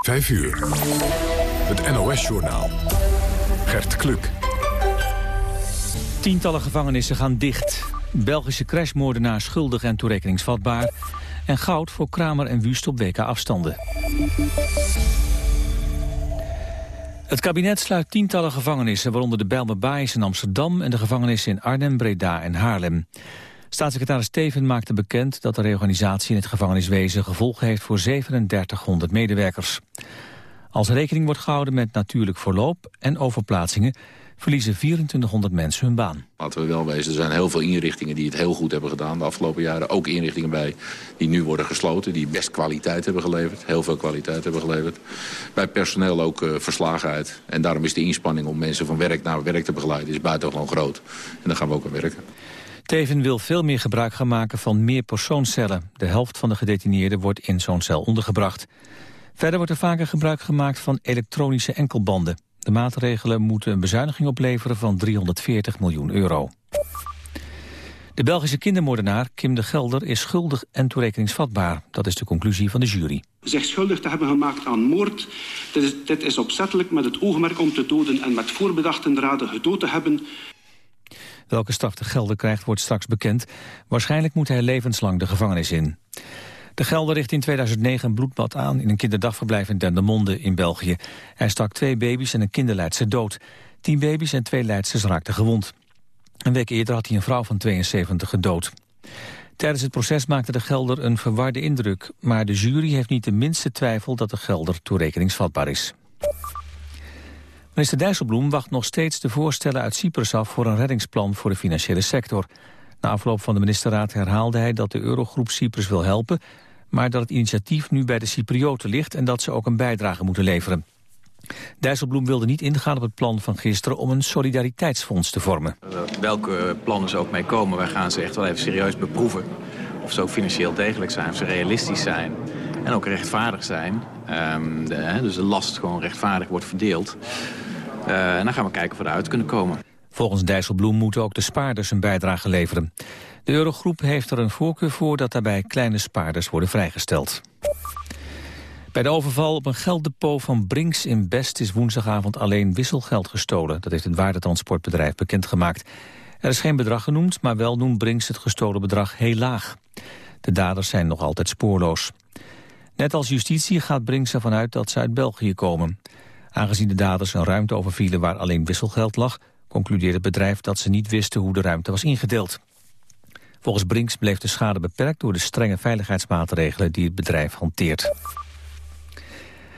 5 uur. Het NOS-journaal. Gert Kluk. Tientallen gevangenissen gaan dicht. Belgische crashmoordenaar schuldig en toerekeningsvatbaar. En goud voor Kramer en Wust op WK afstanden. Het kabinet sluit tientallen gevangenissen... waaronder de Bijlmerbaais in Amsterdam... en de gevangenissen in Arnhem, Breda en Haarlem. Staatssecretaris Steven maakte bekend dat de reorganisatie in het gevangeniswezen gevolgen heeft voor 3700 medewerkers. Als rekening wordt gehouden met natuurlijk verloop en overplaatsingen verliezen 2400 mensen hun baan. Laten we wel wezen, er zijn heel veel inrichtingen die het heel goed hebben gedaan de afgelopen jaren. Ook inrichtingen bij die nu worden gesloten, die best kwaliteit hebben geleverd. Heel veel kwaliteit hebben geleverd. Bij personeel ook uh, verslagenheid. En daarom is de inspanning om mensen van werk naar werk te begeleiden is buitengewoon groot. En daar gaan we ook aan werken. Teven wil veel meer gebruik gaan maken van meer persoonscellen. De helft van de gedetineerden wordt in zo'n cel ondergebracht. Verder wordt er vaker gebruik gemaakt van elektronische enkelbanden. De maatregelen moeten een bezuiniging opleveren van 340 miljoen euro. De Belgische kindermoordenaar Kim de Gelder is schuldig en toerekeningsvatbaar. Dat is de conclusie van de jury. Zich schuldig te hebben gemaakt aan moord. Dit is, dit is opzettelijk met het oogmerk om te doden en met voorbedachte raden gedood te hebben. Welke straf de Gelder krijgt wordt straks bekend. Waarschijnlijk moet hij levenslang de gevangenis in. De Gelder richt in 2009 een bloedbad aan in een kinderdagverblijf in Dendermonde in België. Hij stak twee baby's en een kinderleidster dood. Tien baby's en twee leidsters raakten gewond. Een week eerder had hij een vrouw van 72 gedood. Tijdens het proces maakte de Gelder een verwarde indruk... maar de jury heeft niet de minste twijfel dat de Gelder toerekeningsvatbaar is. Minister Dijsselbloem wacht nog steeds de voorstellen uit Cyprus af... voor een reddingsplan voor de financiële sector. Na afloop van de ministerraad herhaalde hij dat de eurogroep Cyprus wil helpen... maar dat het initiatief nu bij de Cyprioten ligt... en dat ze ook een bijdrage moeten leveren. Dijsselbloem wilde niet ingaan op het plan van gisteren om een solidariteitsfonds te vormen. Welke plannen ze ook mee komen, wij gaan ze echt wel even serieus beproeven. Of ze ook financieel degelijk zijn, of ze realistisch zijn en ook rechtvaardig zijn. De, dus de last gewoon rechtvaardig wordt verdeeld. Uh, en dan gaan we kijken of we eruit kunnen komen. Volgens Dijsselbloem moeten ook de spaarders een bijdrage leveren. De Eurogroep heeft er een voorkeur voor dat daarbij kleine spaarders worden vrijgesteld. Bij de overval op een gelddepot van Brinks in Best is woensdagavond alleen wisselgeld gestolen. Dat heeft het waardetransportbedrijf bekendgemaakt. Er is geen bedrag genoemd, maar wel noemt Brinks het gestolen bedrag heel laag. De daders zijn nog altijd spoorloos. Net als justitie gaat Brinks ervan uit dat ze uit België komen. Aangezien de daders een ruimte overvielen waar alleen wisselgeld lag... concludeerde het bedrijf dat ze niet wisten hoe de ruimte was ingedeeld. Volgens Brinks bleef de schade beperkt door de strenge veiligheidsmaatregelen die het bedrijf hanteert.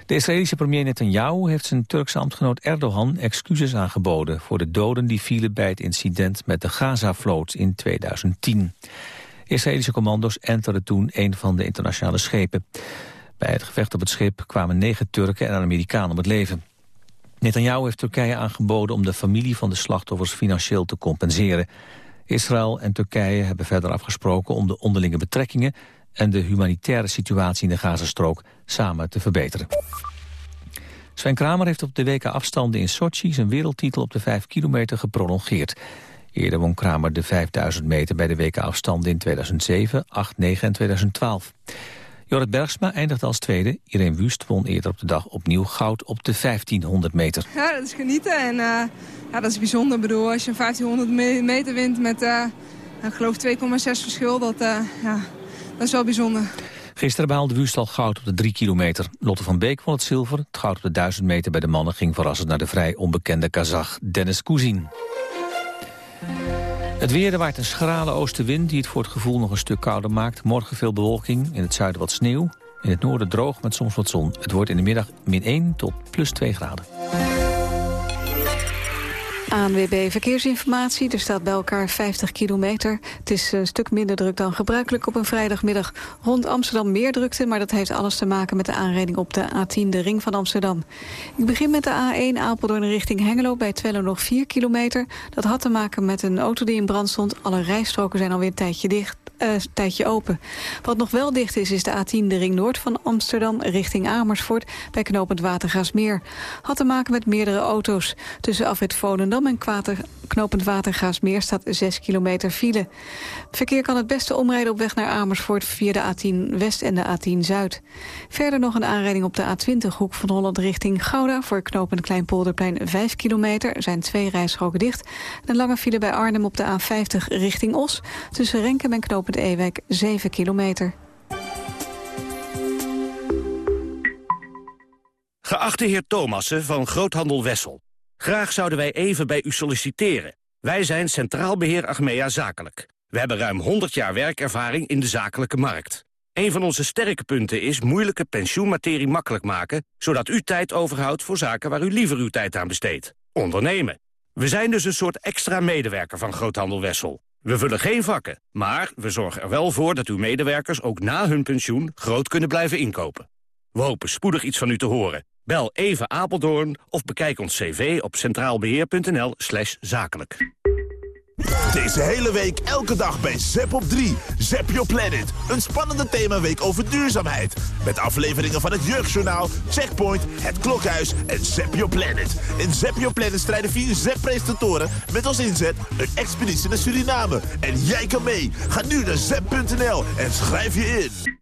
De Israëlische premier Netanyahu heeft zijn Turkse ambtgenoot Erdogan excuses aangeboden voor de doden die vielen bij het incident met de Gaza-vloot in 2010. Israëlische commando's enterden toen een van de internationale schepen. Bij het gevecht op het schip kwamen negen Turken en een Amerikaan om het leven. Netanyahu heeft Turkije aangeboden om de familie van de slachtoffers financieel te compenseren. Israël en Turkije hebben verder afgesproken om de onderlinge betrekkingen en de humanitaire situatie in de Gazastrook samen te verbeteren. Sven Kramer heeft op de weken afstanden in Sochi zijn wereldtitel op de 5 kilometer geprolongeerd. Eerder won Kramer de 5000 meter bij de weken afstanden in 2007, 8, 9 en 2012. Jorrit Bergsma eindigde als tweede. Irene Wust won eerder op de dag opnieuw goud op de 1500 meter. Ja, dat is genieten en uh, ja, dat is bijzonder. Ik bedoel, als je een 1500 meter wint met, uh, ik geloof 2,6 verschil, dat, uh, ja, dat is wel bijzonder. Gisteren behaalde Wust al goud op de 3 kilometer. Lotte van Beek won het zilver. Het goud op de 1000 meter bij de mannen ging verrassend naar de vrij onbekende Kazach Dennis Kuzin. Het weer, er waait een schrale oostenwind die het voor het gevoel nog een stuk kouder maakt. Morgen veel bewolking, in het zuiden wat sneeuw. In het noorden droog met soms wat zon. Het wordt in de middag min 1 tot plus 2 graden. ANWB Verkeersinformatie. Er staat bij elkaar 50 kilometer. Het is een stuk minder druk dan gebruikelijk op een vrijdagmiddag. Rond Amsterdam meer drukte, maar dat heeft alles te maken met de aanrijding op de A10, de ring van Amsterdam. Ik begin met de A1 Apeldoorn richting Hengelo bij Twello nog 4 kilometer. Dat had te maken met een auto die in brand stond. Alle rijstroken zijn alweer een tijdje dicht uh, tijdje open. Wat nog wel dicht is, is de A10, de ring noord van Amsterdam... richting Amersfoort bij knooppunt Watergaasmeer. Had te maken met meerdere auto's. Tussen afrit Volendam Amsterdam en kwater, knopend Watergaasmeer staat 6 kilometer file. verkeer kan het beste omrijden op weg naar Amersfoort via de A10 West en de A10 Zuid. Verder nog een aanrijding op de A20 hoek van Holland richting Gouda... voor knopend Kleinpolderplein 5 kilometer. Er zijn twee rijstroken dicht. Een lange file bij Arnhem op de A50 richting Os. Tussen Renkem en knopend Ewijk 7 kilometer. Geachte heer Thomassen van Groothandel Wessel. Graag zouden wij even bij u solliciteren. Wij zijn Centraal Beheer Achmea Zakelijk. We hebben ruim 100 jaar werkervaring in de zakelijke markt. Een van onze sterke punten is moeilijke pensioenmaterie makkelijk maken... zodat u tijd overhoudt voor zaken waar u liever uw tijd aan besteedt. Ondernemen. We zijn dus een soort extra medewerker van Groothandel Wessel. We vullen geen vakken, maar we zorgen er wel voor dat uw medewerkers... ook na hun pensioen groot kunnen blijven inkopen. We hopen spoedig iets van u te horen. Bel even Apeldoorn of bekijk ons cv op centraalbeheer.nl slash zakelijk. Deze hele week elke dag bij Zep op 3. Zep Your Planet. Een spannende themaweek over duurzaamheid. Met afleveringen van het Jeugdjournaal, Checkpoint, Het Klokhuis en Zep Your Planet. In Zep Your Planet strijden vier Zep-presentatoren met als inzet een expeditie naar Suriname. En jij kan mee. Ga nu naar zep.nl en schrijf je in.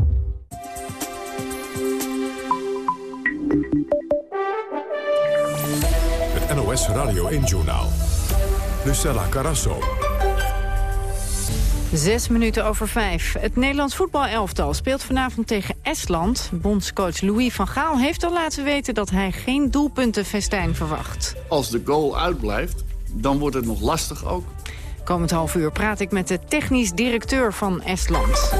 Het NOS Radio 1-journaal. Lucella Carasso. Zes minuten over vijf. Het Nederlands voetbalelftal speelt vanavond tegen Estland. Bondscoach Louis van Gaal heeft al laten weten dat hij geen doelpuntenfestijn verwacht. Als de goal uitblijft, dan wordt het nog lastig ook. Komend half uur praat ik met de technisch directeur van Estland.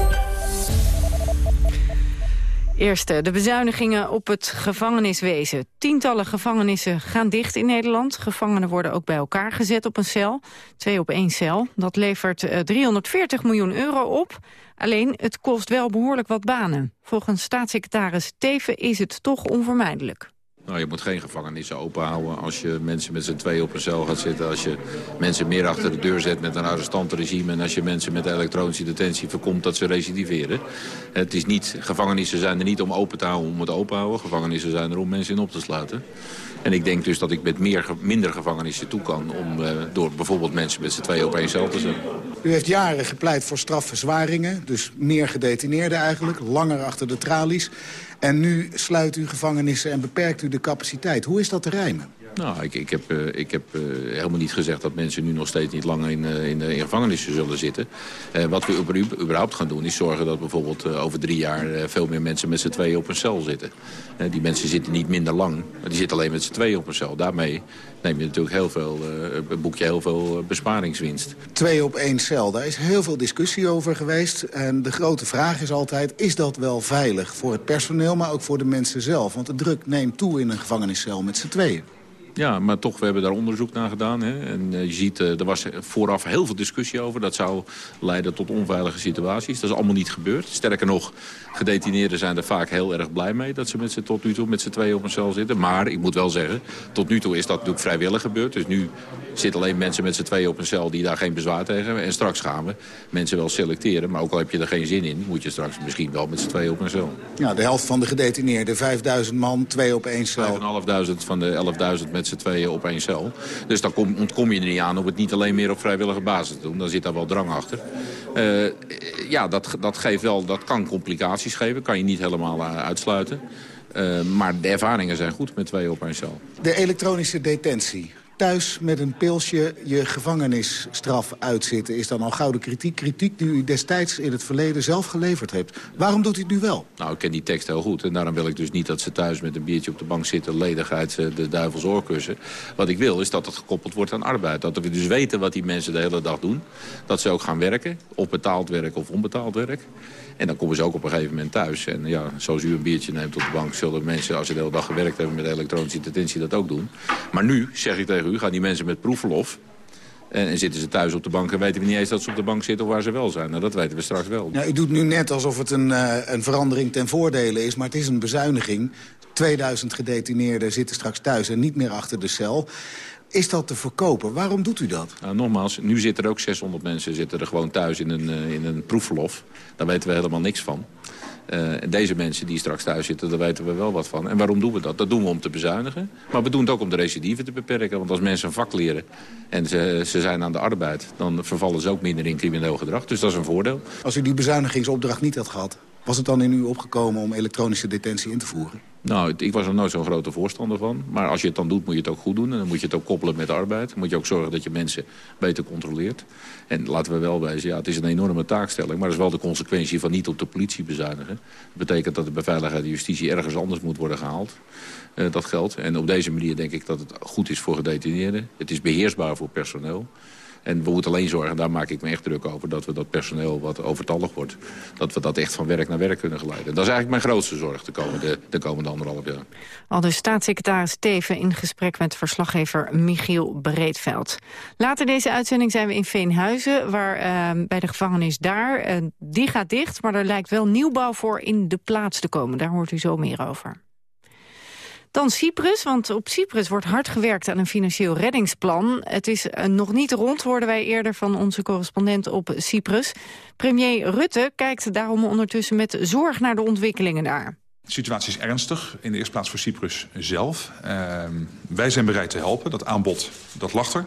Eerste, de bezuinigingen op het gevangeniswezen. Tientallen gevangenissen gaan dicht in Nederland. Gevangenen worden ook bij elkaar gezet op een cel. Twee op één cel. Dat levert 340 eh, miljoen euro op. Alleen, het kost wel behoorlijk wat banen. Volgens staatssecretaris Teven is het toch onvermijdelijk. Nou, je moet geen gevangenissen openhouden als je mensen met z'n twee op een cel gaat zitten. Als je mensen meer achter de deur zet met een arrestantenregime. En als je mensen met elektronische detentie voorkomt dat ze recidiveren. Het is niet, gevangenissen zijn er niet om open te houden om het open te houden. Gevangenissen zijn er om mensen in op te sluiten. En ik denk dus dat ik met meer, minder gevangenissen toe kan... om uh, door bijvoorbeeld mensen met z'n twee op één cel te zetten. U heeft jaren gepleit voor strafverzwaringen. Dus meer gedetineerden eigenlijk, langer achter de tralies. En nu sluit u gevangenissen en beperkt u de capaciteit. Hoe is dat te rijmen? Nou, ik, ik heb, uh, ik heb uh, helemaal niet gezegd dat mensen nu nog steeds niet langer in, in, in gevangenissen zullen zitten. wat we überhaupt gaan doen is zorgen dat bijvoorbeeld over drie jaar veel meer mensen met z'n tweeën op een cel zitten. die mensen zitten niet minder lang, maar die zitten alleen met z'n tweeën op een cel. Daarmee neem je natuurlijk heel veel, boek je heel veel besparingswinst. Twee op één cel, daar is heel veel discussie over geweest. En de grote vraag is altijd, is dat wel veilig voor het personeel, maar ook voor de mensen zelf? Want de druk neemt toe in een gevangeniscel met z'n tweeën. Ja, maar toch, we hebben daar onderzoek naar gedaan. Hè. En uh, je ziet, uh, er was vooraf heel veel discussie over. Dat zou leiden tot onveilige situaties. Dat is allemaal niet gebeurd. Sterker nog, gedetineerden zijn er vaak heel erg blij mee... dat ze met z'n tot nu toe met z'n tweeën op een cel zitten. Maar ik moet wel zeggen, tot nu toe is dat natuurlijk vrijwillig gebeurd. Dus nu zitten alleen mensen met z'n tweeën op een cel die daar geen bezwaar tegen hebben. En straks gaan we mensen wel selecteren. Maar ook al heb je er geen zin in, moet je straks misschien wel met z'n tweeën op een cel. Ja, de helft van de gedetineerden, 5000 man, twee op één cel. 5.500 van de 11.000 met z'n tweeën op één cel. Dus dan kom, ontkom je er niet aan om het niet alleen meer op vrijwillige basis te doen. Dan zit daar wel drang achter. Uh, ja, dat, dat, geeft wel, dat kan complicaties geven. Kan je niet helemaal uh, uitsluiten. Uh, maar de ervaringen zijn goed met twee op één cel. De elektronische detentie thuis met een pilsje je gevangenisstraf uitzitten... is dan al gouden kritiek. Kritiek die u destijds in het verleden zelf geleverd hebt. Waarom doet u het nu wel? Nou, ik ken die tekst heel goed. En daarom wil ik dus niet dat ze thuis met een biertje op de bank zitten... ledig uit eh, de duivels oorkussen. Wat ik wil is dat het gekoppeld wordt aan arbeid. Dat we dus weten wat die mensen de hele dag doen. Dat ze ook gaan werken, op betaald werk of onbetaald werk. En dan komen ze ook op een gegeven moment thuis. En ja, zoals u een biertje neemt op de bank... zullen mensen, als ze de hele dag gewerkt hebben met elektronische detentie... dat ook doen. Maar nu, zeg ik tegen u, gaan die mensen met proefverlof... En, en, zitten ze thuis op de bank en weten we niet eens dat ze op de bank zitten of waar ze wel zijn. Nou, dat weten we straks wel. Ja, u doet nu net alsof het een, uh, een verandering ten voordele is, maar het is een bezuiniging. 2000 gedetineerden zitten straks thuis en niet meer achter de cel. Is dat te verkopen? Waarom doet u dat? Nou, nogmaals, nu zitten er ook 600 mensen zitten er gewoon thuis in een, uh, in een proefverlof. Daar weten we helemaal niks van. Uh, deze mensen die straks thuis zitten, daar weten we wel wat van. En waarom doen we dat? Dat doen we om te bezuinigen. Maar we doen het ook om de recidive te beperken. Want als mensen een vak leren en ze, ze zijn aan de arbeid... dan vervallen ze ook minder in crimineel gedrag. Dus dat is een voordeel. Als u die bezuinigingsopdracht niet had gehad... was het dan in u opgekomen om elektronische detentie in te voeren? Nou, ik was er nooit zo'n grote voorstander van. Maar als je het dan doet, moet je het ook goed doen. En dan moet je het ook koppelen met arbeid. Dan moet je ook zorgen dat je mensen beter controleert. En laten we wel wijzen, ja, het is een enorme taakstelling... maar dat is wel de consequentie van niet op de politie bezuinigen. Dat betekent dat de beveiligheid en justitie ergens anders moet worden gehaald. Uh, dat geld. En op deze manier denk ik dat het goed is voor gedetineerden. Het is beheersbaar voor personeel. En we moeten alleen zorgen, daar maak ik me echt druk over... dat we dat personeel wat overtallig wordt... dat we dat echt van werk naar werk kunnen geleiden. Dat is eigenlijk mijn grootste zorg de komende, de komende anderhalf jaar. Al de staatssecretaris Teven in gesprek met verslaggever Michiel Breedveld. Later deze uitzending zijn we in Veenhuizen... waar uh, bij de gevangenis daar, uh, die gaat dicht... maar er lijkt wel nieuwbouw voor in de plaats te komen. Daar hoort u zo meer over. Dan Cyprus, want op Cyprus wordt hard gewerkt aan een financieel reddingsplan. Het is uh, nog niet rond, hoorden wij eerder van onze correspondent op Cyprus. Premier Rutte kijkt daarom ondertussen met zorg naar de ontwikkelingen daar. De situatie is ernstig, in de eerste plaats voor Cyprus zelf. Uh, wij zijn bereid te helpen, dat aanbod dat lag er.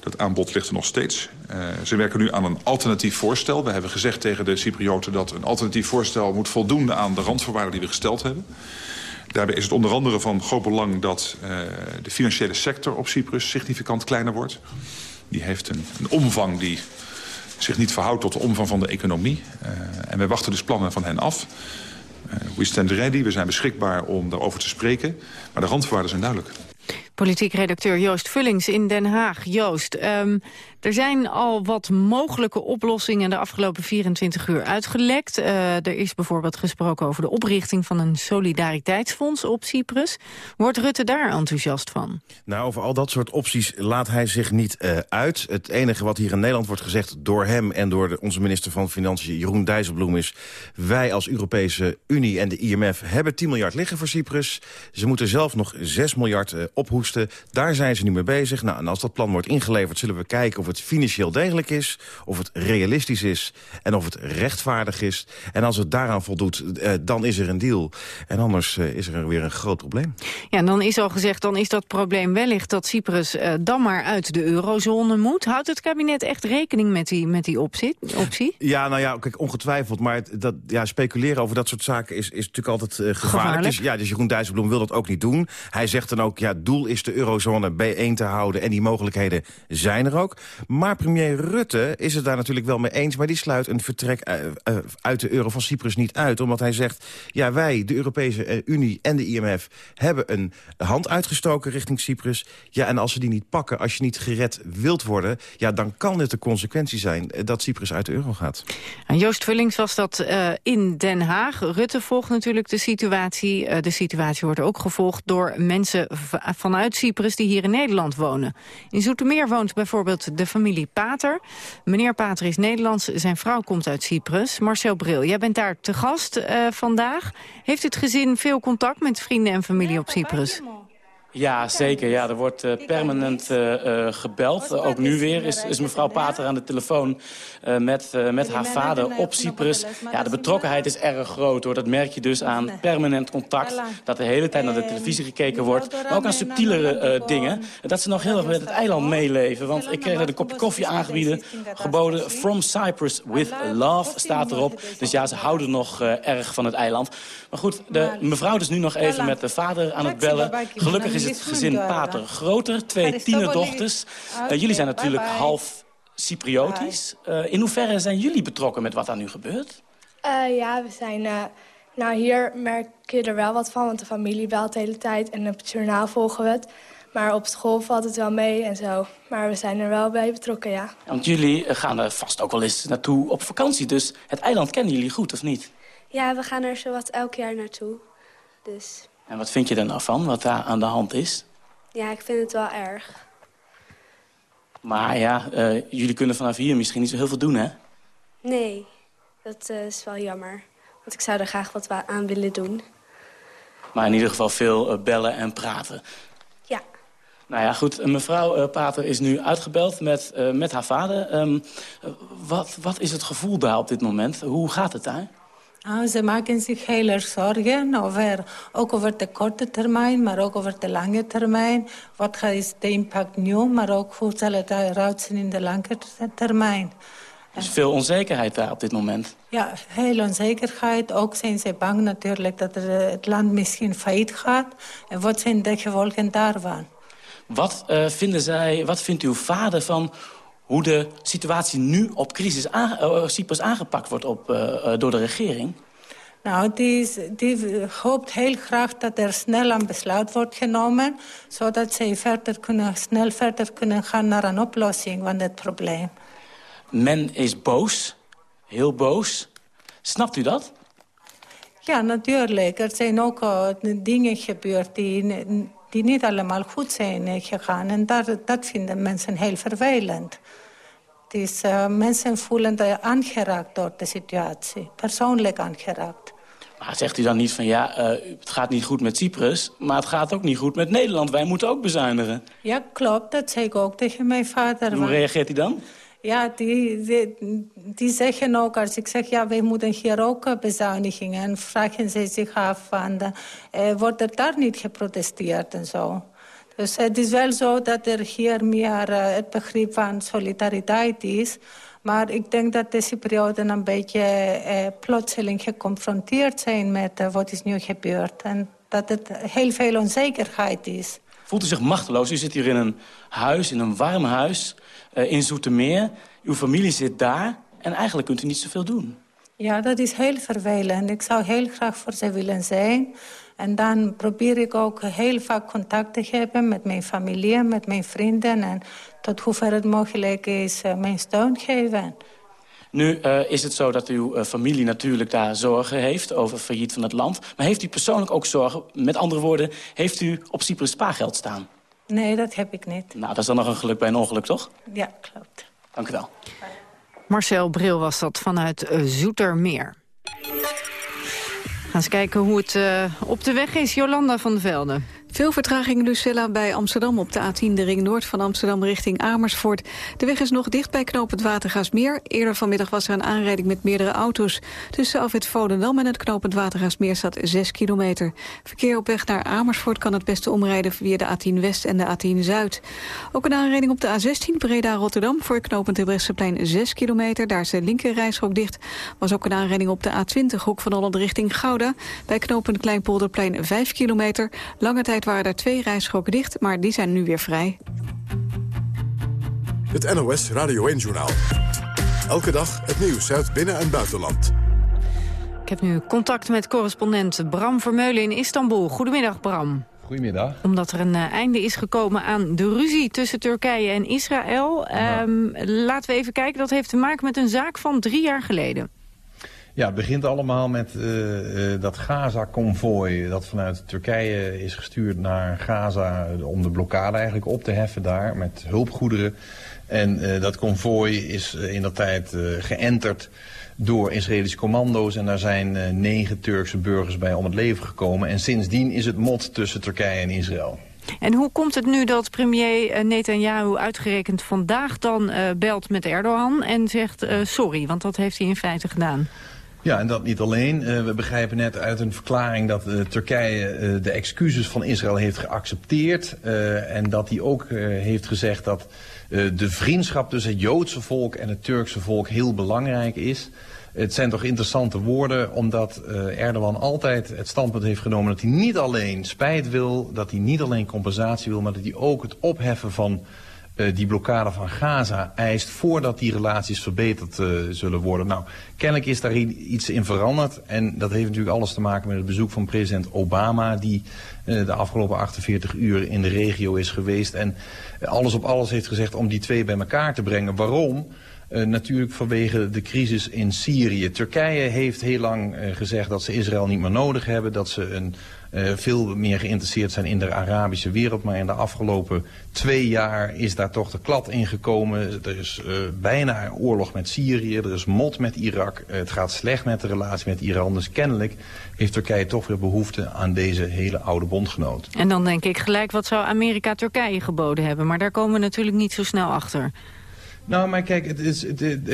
Dat aanbod ligt er nog steeds. Uh, ze werken nu aan een alternatief voorstel. We hebben gezegd tegen de Cyprioten dat een alternatief voorstel moet voldoen aan de randvoorwaarden die we gesteld hebben. Daarbij is het onder andere van groot belang dat uh, de financiële sector op Cyprus significant kleiner wordt. Die heeft een, een omvang die zich niet verhoudt tot de omvang van de economie. Uh, en wij wachten dus plannen van hen af. Uh, we stand ready, we zijn beschikbaar om daarover te spreken. Maar de randvoorwaarden zijn duidelijk. Politiek redacteur Joost Vullings in Den Haag. Joost, um, er zijn al wat mogelijke oplossingen de afgelopen 24 uur uitgelekt. Uh, er is bijvoorbeeld gesproken over de oprichting van een solidariteitsfonds op Cyprus. Wordt Rutte daar enthousiast van? Nou, over al dat soort opties laat hij zich niet uh, uit. Het enige wat hier in Nederland wordt gezegd door hem en door onze minister van Financiën Jeroen Dijsselbloem is... wij als Europese Unie en de IMF hebben 10 miljard liggen voor Cyprus. Ze moeten zelf nog 6 miljard uh, ophoesten. Daar zijn ze nu mee bezig. Nou, en als dat plan wordt ingeleverd zullen we kijken of het financieel degelijk is, of het realistisch is en of het rechtvaardig is. En als het daaraan voldoet, uh, dan is er een deal. En anders uh, is er weer een groot probleem. Ja, en dan is al gezegd, dan is dat probleem wellicht dat Cyprus uh, dan maar uit de eurozone moet. Houdt het kabinet echt rekening met die, met die optie, optie? Ja, nou ja, kijk, ongetwijfeld. Maar het, dat, ja, speculeren over dat soort zaken is, is natuurlijk altijd gevaarlijk. gevaarlijk. Dus, ja, dus Jeroen Dijsselbloem wil dat ook niet doen. Hij zegt dan ook, ja, het doel is de eurozone B1 te houden en die mogelijkheden zijn er ook. Maar premier Rutte is het daar natuurlijk wel mee eens... maar die sluit een vertrek uh, uh, uit de euro van Cyprus niet uit. Omdat hij zegt, ja, wij, de Europese Unie en de IMF... hebben een hand uitgestoken richting Cyprus. Ja, en als ze die niet pakken, als je niet gered wilt worden... ja, dan kan het de consequentie zijn dat Cyprus uit de euro gaat. En Joost Vullings was dat in Den Haag. Rutte volgt natuurlijk de situatie. de situatie wordt ook gevolgd door mensen vanuit Cyprus... die hier in Nederland wonen. In Zoetermeer woont bijvoorbeeld de familie Pater. Meneer Pater is Nederlands, zijn vrouw komt uit Cyprus. Marcel Bril, jij bent daar te gast uh, vandaag. Heeft het gezin veel contact met vrienden en familie op Cyprus? Ja, zeker. Ja, er wordt uh, permanent uh, uh, gebeld. ook nu weer is, is, mevrouw Pater aan de telefoon met, met haar vader op Cyprus. Ja, de betrokkenheid is erg groot. Hoor. Dat merk je dus aan permanent contact. Dat de hele tijd naar de televisie gekeken wordt. Maar ook aan subtielere dingen. Dat ze nog heel erg met het eiland meeleven. Want ik kreeg net een kopje koffie aangeboden. Geboden From Cyprus with Love staat erop. Dus ja, ze houden nog erg van het eiland. Maar goed, de mevrouw is nu nog even met de vader aan het bellen. Gelukkig is is het gezin Pater groter, twee tienerdochters. Uh, jullie zijn natuurlijk half Cypriotisch. Uh, in hoeverre zijn jullie betrokken met wat daar nu gebeurt? Uh, ja, we zijn... nou, hier merk je er wel wat van, want de familie belt de hele tijd... en op het journaal volgen we het. Maar op school valt het wel mee en zo. Maar we zijn er wel bij betrokken, ja. Want jullie gaan er vast ook wel eens naartoe op vakantie. Dus het eiland kennen jullie goed, of niet? Ja, we gaan er zowat elk jaar naartoe. Dus En wat vind je er nou van, wat daar aan de hand is? ja, ik vind het wel erg. Maar ja, eh, jullie kunnen vanaf hier misschien niet zo heel veel doen, hè? Nee, dat eh, is wel jammer. Want ik zou er graag wat wa- aan willen doen. Maar in ieder geval veel eh, bellen en praten. Ja. Nou ja, goed. Mevrouw Pater is nu uitgebeld met, met haar vader. Ehm, eh, wat, wat is het gevoel daar op dit moment? Hoe gaat het daar? Nou, ze maken zich heel erg zorgen, over, ook over de korte termijn, maar ook over de lange termijn. Wat is de impact nu, maar ook hoe zal het eruit zien in de lange termijn. Er is veel onzekerheid daar op dit moment. Ja, heel onzekerheid. Ook zijn ze bang natuurlijk dat eh, het land misschien failliet gaat. En wat zijn de gevolgen daarvan? Wat, eh, vinden zij, wat vindt uw vader van hoe de situatie nu op crisis aan, eh, Cyprus aangepakt wordt op, eh, eh, door de regering? Nou, die, is- die hoopt heel graag dat er snel een besluit wordt genomen... zodat zij verder kunnen, snel verder kunnen gaan naar een oplossing van het probleem. Men is boos, heel boos. Snapt u dat? Ja, natuurlijk. Er zijn ook eh, dingen gebeurd die, die niet allemaal goed zijn eh, gegaan. En dat, dat vinden mensen heel vervelend. Dus eh, mensen voelen aangeraakt door de situatie. Persoonlijk aangeraakt. Maar zegt u dan niet van ja, eh, het gaat niet goed met Cyprus... maar het gaat ook niet goed met Nederland. Wij moeten ook bezuinigen. Ja, klopt. Dat zei ik ook tegen mijn vader. Hoe reageert hij dan? Ja, die, die, zeggen ook, als ik zeg, ja, wij moeten hier ook eh, bezuinigingen. En vragen ze zich af, van, de, eh, wordt er daar niet geprotesteerd en zo. Dus het is wel zo dat er hier meer eh, het begrip van solidariteit is. Maar ik denk dat deze periode een beetje plotseling geconfronteerd zijn met wat is nu gebeurd. En dat het heel veel onzekerheid is. Voelt u zich machteloos? U zit hier in een huis, in een warm huis, in Zoetermeer. Uw familie zit daar en eigenlijk kunt u niet zoveel doen. Ja, dat is heel vervelend. Ik zou heel graag voor ze willen zijn. En dan probeer ik ook heel vaak contact te hebben met mijn familie, met mijn vrienden. En tot hoever het mogelijk is eh, mijn steun geven. Nu eh, is het zo dat uw eh, familie natuurlijk daar zorgen heeft over failliet van het land. Maar heeft u persoonlijk ook zorgen? Met andere woorden, heeft u op Cyprus spaargeld staan? Nee, dat heb ik niet. Nou, dat is dan nog een geluk bij een ongeluk, toch? Ja, klopt. Dank u wel. Marcel Bril was dat vanuit eh, Zoetermeer. Gaan eens kijken hoe het eh, op de weg is. Jolanda van der Velde. Veel vertraging Lucella bij Amsterdam op de A10, de ring noord van Amsterdam richting Amersfoort. De weg is nog dicht bij knooppunt Watergaasmeer. Eerder vanmiddag was er een aanrijding met meerdere auto's. Tussen Afwit Volendam en het knooppunt Watergaasmeer staat 6 kilometer. Verkeer op weg naar Amersfoort kan het beste omrijden via de A10 West en de A10 Zuid. Ook een aanrijding op de A16 Breda-Rotterdam voor knooppunt Terbrechtseplein 6 kilometer. Daar is de linker rijstrook dicht. Was ook een aanrijding op de A20 Hoek van Holland richting Gouda. Bij knooppunt Kleinpolderplein 5 kilometer. Lange tijd waren er twee rijstroken dicht, maar die zijn nu weer vrij. Het NOS Radio 1-journaal. Elke dag het nieuws uit binnen- en buitenland. Ik heb nu contact met correspondent Bram Vermeulen in Istanbul. Goedemiddag, Bram. Goedemiddag. Omdat er een eh, einde is gekomen aan de ruzie tussen Turkije en Israël. Ehm, laten we even kijken, dat heeft te maken met een zaak van drie jaar geleden. Ja, het begint allemaal met eh, eh, dat Gaza-convooi dat vanuit Turkije is gestuurd naar Gaza om de blokkade eigenlijk op te heffen daar met hulpgoederen. En eh, dat konvooi is eh, in dat tijd eh, geënterd door Israëlische commando's en daar zijn eh, negen Turkse burgers bij om het leven gekomen. En sindsdien is het mot tussen Turkije en Israël. En hoe komt het nu dat premier eh, Netanyahu uitgerekend vandaag dan eh, belt met Erdogan en zegt eh, sorry, want dat heeft hij in feite gedaan? Ja, en dat niet alleen. Eh, we begrijpen net uit een verklaring dat eh, Turkije eh, de excuses van Israël heeft geaccepteerd. en dat hij ook heeft gezegd dat de vriendschap tussen het Joodse volk en het Turkse volk heel belangrijk is. Het zijn toch interessante woorden, omdat Erdogan altijd het standpunt heeft genomen dat hij niet alleen spijt wil, dat hij niet alleen compensatie wil, maar dat hij ook het opheffen van uh, die blokkade van Gaza eist voordat die relaties verbeterd uh, zullen worden. Nou, kennelijk is daar iets in veranderd en dat heeft natuurlijk alles te maken met het bezoek van president Obama die uh, de afgelopen 48 uur in de regio is geweest en alles op alles heeft gezegd om die twee bij elkaar te brengen. Waarom? Natuurlijk vanwege de crisis in Syrië. Turkije heeft heel lang gezegd dat ze Israël niet meer nodig hebben. Dat ze een, veel meer geïnteresseerd zijn in de Arabische wereld. Maar in de afgelopen twee jaar is daar toch de klad ingekomen. Er is bijna oorlog met Syrië. Er is mot met Irak. het gaat slecht met de relatie met Iran. Dus kennelijk heeft Turkije toch weer behoefte aan deze hele oude bondgenoot. En dan denk ik gelijk, wat zou Amerika Turkije geboden hebben? Maar daar komen we natuurlijk niet zo snel achter. Nou, maar kijk, het is,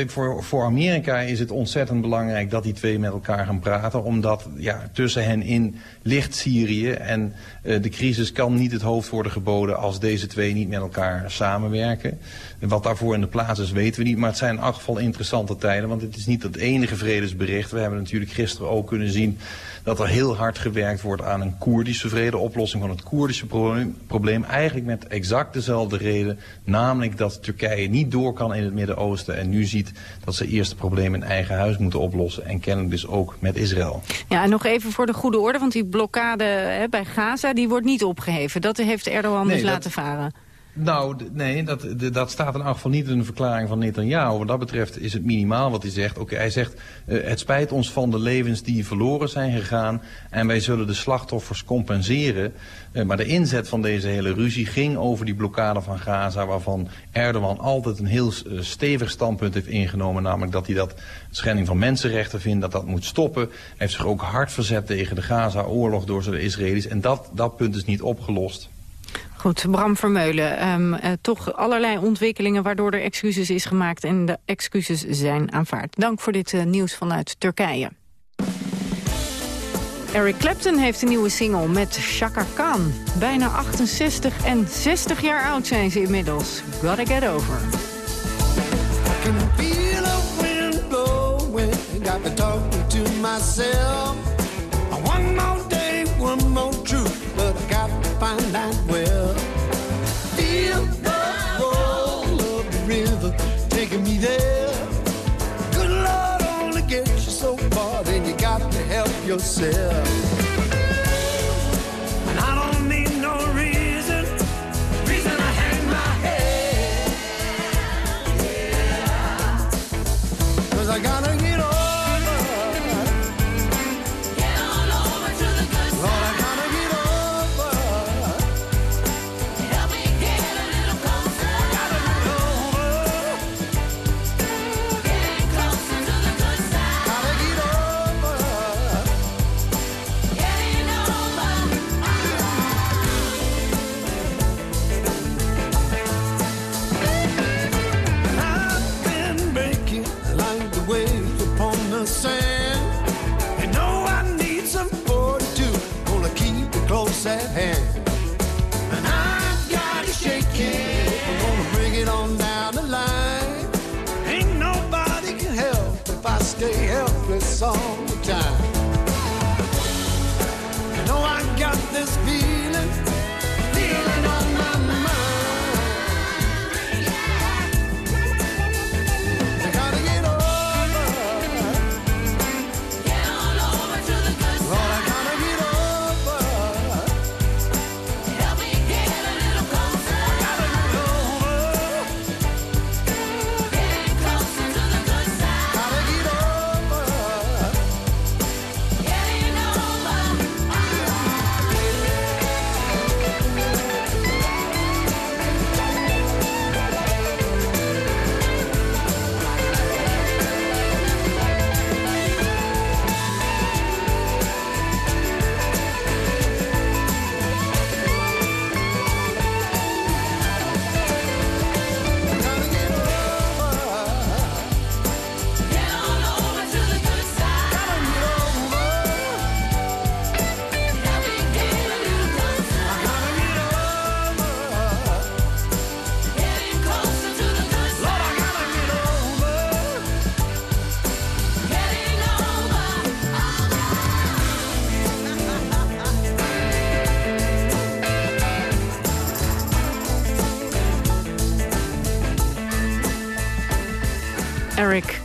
voor, voor Amerika is het ontzettend belangrijk dat die twee met elkaar gaan praten. Omdat ja, tussen hen in ligt Syrië en uh, de crisis kan niet het hoofd worden geboden als deze twee niet met elkaar samenwerken. Wat daarvoor in de plaats is weten we niet, maar het zijn in elk geval interessante tijden. Want het is niet het enige vredesbericht. We hebben natuurlijk gisteren ook kunnen zien dat er heel hard gewerkt wordt aan een Koerdische vrede, oplossing van het Koerdische probleem. Eigenlijk met exact dezelfde reden, namelijk dat Turkije niet door kan in het Midden-Oosten en nu ziet dat ze eerst het probleem in eigen huis moeten oplossen en kennelijk dus ook met Israël. Ja, en nog even voor de goede orde, want die blokkade hè, bij Gaza die wordt niet opgeheven. Dat heeft Erdogan nee, dus dat... laten varen. Nou, nee, dat, dat staat in elk geval niet in de verklaring van Netanyahu. Wat dat betreft is het minimaal wat hij zegt. Oké, hij zegt, uh, het spijt ons van de levens die verloren zijn gegaan... en wij zullen de slachtoffers compenseren. Uh, maar de inzet van deze hele ruzie ging over die blokkade van Gaza... waarvan Erdogan altijd een heel uh, stevig standpunt heeft ingenomen... namelijk dat hij dat schending van mensenrechten vindt, dat dat moet stoppen. Hij heeft zich ook hard verzet tegen de Gaza-oorlog door de Israëli's. En dat, dat punt is niet opgelost. Goed, Bram Vermeulen. Um, uh, toch allerlei ontwikkelingen waardoor er excuses is gemaakt... en de excuses zijn aanvaard. Dank voor dit uh, nieuws vanuit Turkije. Eric Clapton heeft een nieuwe single met Chaka Khan. Bijna 68 en 60 jaar oud zijn ze inmiddels. Gotta get over. I can feel a wind blowing, got talking to myself. One more day, one more yourself.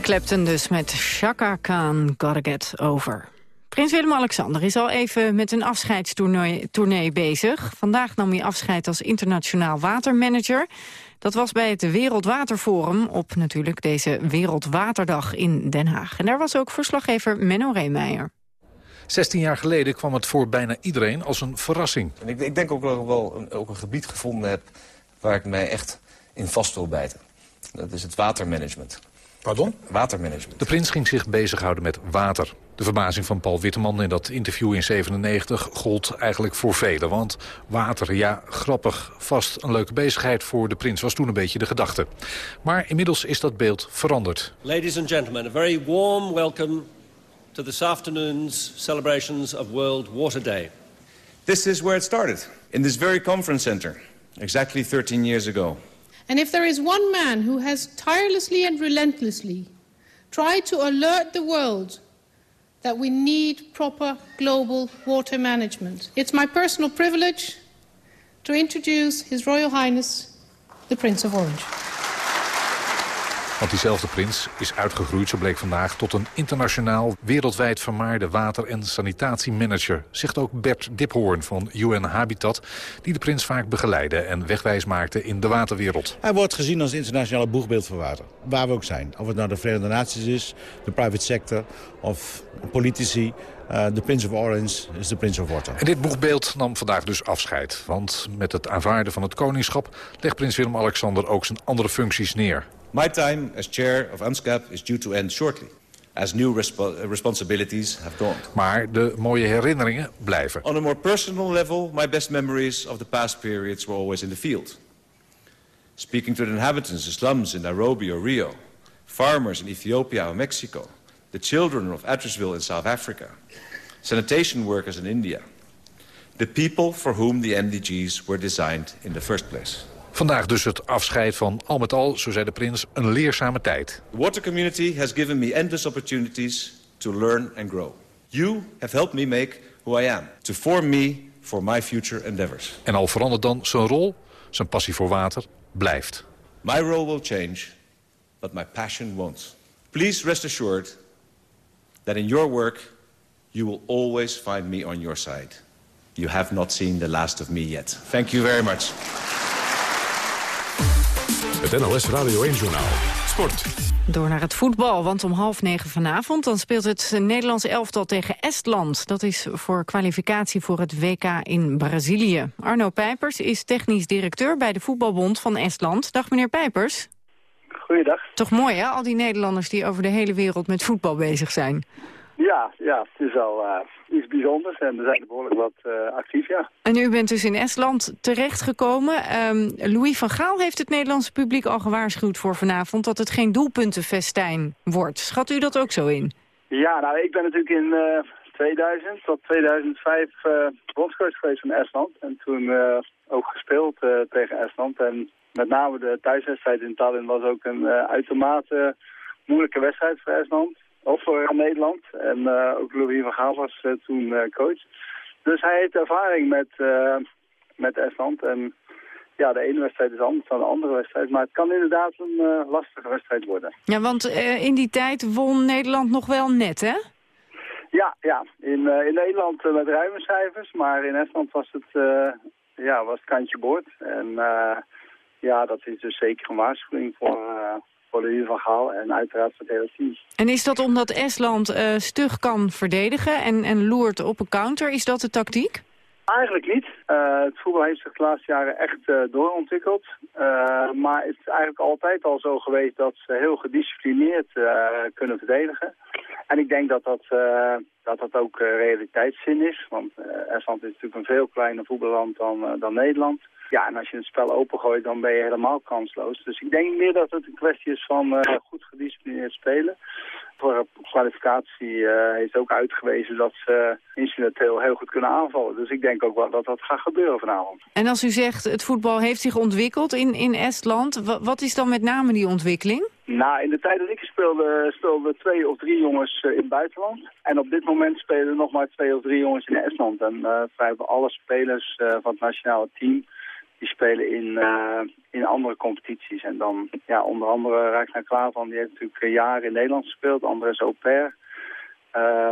Clapton dus met Shaka Khan, Gotta Get Over. Prins Willem-Alexander is al even met een afscheidstournee bezig. Vandaag nam hij afscheid als internationaal watermanager. Dat was bij het Wereldwaterforum op natuurlijk deze Wereldwaterdag in Den Haag. En daar was ook verslaggever Menno Reemeijer. 16 jaar geleden kwam het voor bijna iedereen als een verrassing. En ik, ik denk ook dat ik wel een, ook een gebied gevonden heb waar ik mij echt in vast wil bijten. Dat is het watermanagement. Pardon? Watermanagement. De prins ging zich bezighouden met water. De verbazing van Paul Witteman in dat interview in 97 gold eigenlijk voor velen. Want water, ja, grappig, vast een leuke bezigheid voor de prins was toen een beetje de gedachte. Maar inmiddels is dat beeld veranderd. Ladies and gentlemen, a very warm welcome to this afternoon's celebrations of World Water Day. This is where it started, in this very conference center, exactly 13 years ago. And if there is one man who has tirelessly and relentlessly tried to alert the world that we need proper global water management, it's my personal privilege to introduce His Royal Highness, the Prince of Orange. Want diezelfde prins is uitgegroeid, zo bleek vandaag... tot een internationaal, wereldwijd vermaarde water- en sanitatiemanager. Zegt ook Bert Diphoorn van UN Habitat... die de prins vaak begeleidde en wegwijs maakte in de waterwereld. Hij wordt gezien als internationale boegbeeld voor water. Waar we ook zijn. Of het nou de Verenigde Naties is, de private sector of politici... Uh, de Prince of Orange is de Prince of Water. En dit boegbeeld nam vandaag dus afscheid. Want met het aanvaarden van het koningschap... legt prins Willem-Alexander ook zijn andere functies neer. My time as chair of UNSCAP is due to end shortly. As new respo uh, responsibilities have dawned. Maar de mooie herinneringen blijven. On a more personal level, my best memories of the past periods were always in the field. Speaking to the inhabitants of slums in Nairobi or Rio. Farmers in Ethiopia or Mexico. The children of Attersville in South Africa. Sanitation workers in India. The people for whom the MDGs were designed in the first place. Vandaag dus het afscheid van al met al, zo zei de prins, een leerzame tijd. The water community has given me endless opportunities to learn and grow. You have helped me make who I am, to form me for my future endeavors. En al verandert dan zijn rol, zijn passie voor water, blijft. My role will change, but my passion won't. Please rest assured that in your work you will always find me on your side. You have not seen the last of me yet. Thank you very much. Het NLS Radio 1-journaal. Sport. Door naar het voetbal, want om half negen vanavond... dan speelt het Nederlandse elftal tegen Estland. Dat is voor kwalificatie voor het WK in Brazilië. Arno Pijpers is technisch directeur bij de Voetbalbond van Estland. Dag meneer Pijpers. Goeiedag. Toch mooi hè, al die Nederlanders die over de hele wereld met voetbal bezig zijn. Ja, ja het is wel uh, iets bijzonders en we zijn er behoorlijk wat uh, actief, ja. En u bent dus in Estland terechtgekomen. Um, Louis van Gaal heeft het Nederlandse publiek al gewaarschuwd voor vanavond... dat het geen doelpuntenfestijn wordt. Schat u dat ook zo in? Ja, nou, ik ben natuurlijk in uh, 2000 tot 2005 uh, bondscoach geweest van Estland. En toen ook gespeeld tegen Estland. En met name de thuiswedstrijd in Tallinn was ook een uitermate moeilijke wedstrijd voor Estland. Of voor Nederland. En uh, ook Louis van Gaal was uh, toen uh, coach. Dus hij heeft ervaring met, met Estland. En ja, de ene wedstrijd is anders dan de andere wedstrijd. Maar het kan inderdaad een lastige wedstrijd worden. Ja, want in die tijd won Nederland nog wel net, hè? Ja, ja. In, in Nederland met ruime cijfers. Maar in Estland was het, ja, was het kantje boord. En ja, dat is dus zeker een waarschuwing voor Louis van Gaal en uiteraard voor het hele. En is dat omdat Estland uh, stug kan verdedigen en, en loert op een counter? Is dat de tactiek? Eigenlijk niet. Uh, het voetbal heeft zich de laatste jaren echt uh, doorontwikkeld. Uh, maar het is eigenlijk altijd al zo geweest dat ze heel gedisciplineerd kunnen verdedigen. En ik denk dat dat, dat, dat ook realiteitszin is. Want Estland is natuurlijk een veel kleiner voetballand dan, dan Nederland. Ja, en als je het spel opengooit, dan ben je helemaal kansloos. Dus ik denk meer dat het een kwestie is van goed gedisciplineerd spelen. Voor kwalificatie uh, heeft ook uitgewezen dat ze incidenteel heel goed kunnen aanvallen. Dus ik denk ook wel dat dat gaat gebeuren vanavond. En als u zegt het voetbal heeft zich ontwikkeld in, in Estland, wat is dan met name die ontwikkeling? Nou, in de tijd dat ik speelde, speelden twee of drie jongens uh, in het buitenland. En op dit moment spelen er nog maar twee of drie jongens in Estland. En uh, vrijwel alle spelers van het nationale team die spelen in, in andere competities. En dan, ja, onder andere Raakna Klavan, die heeft natuurlijk jaren in Nederland gespeeld. Andere is au pair.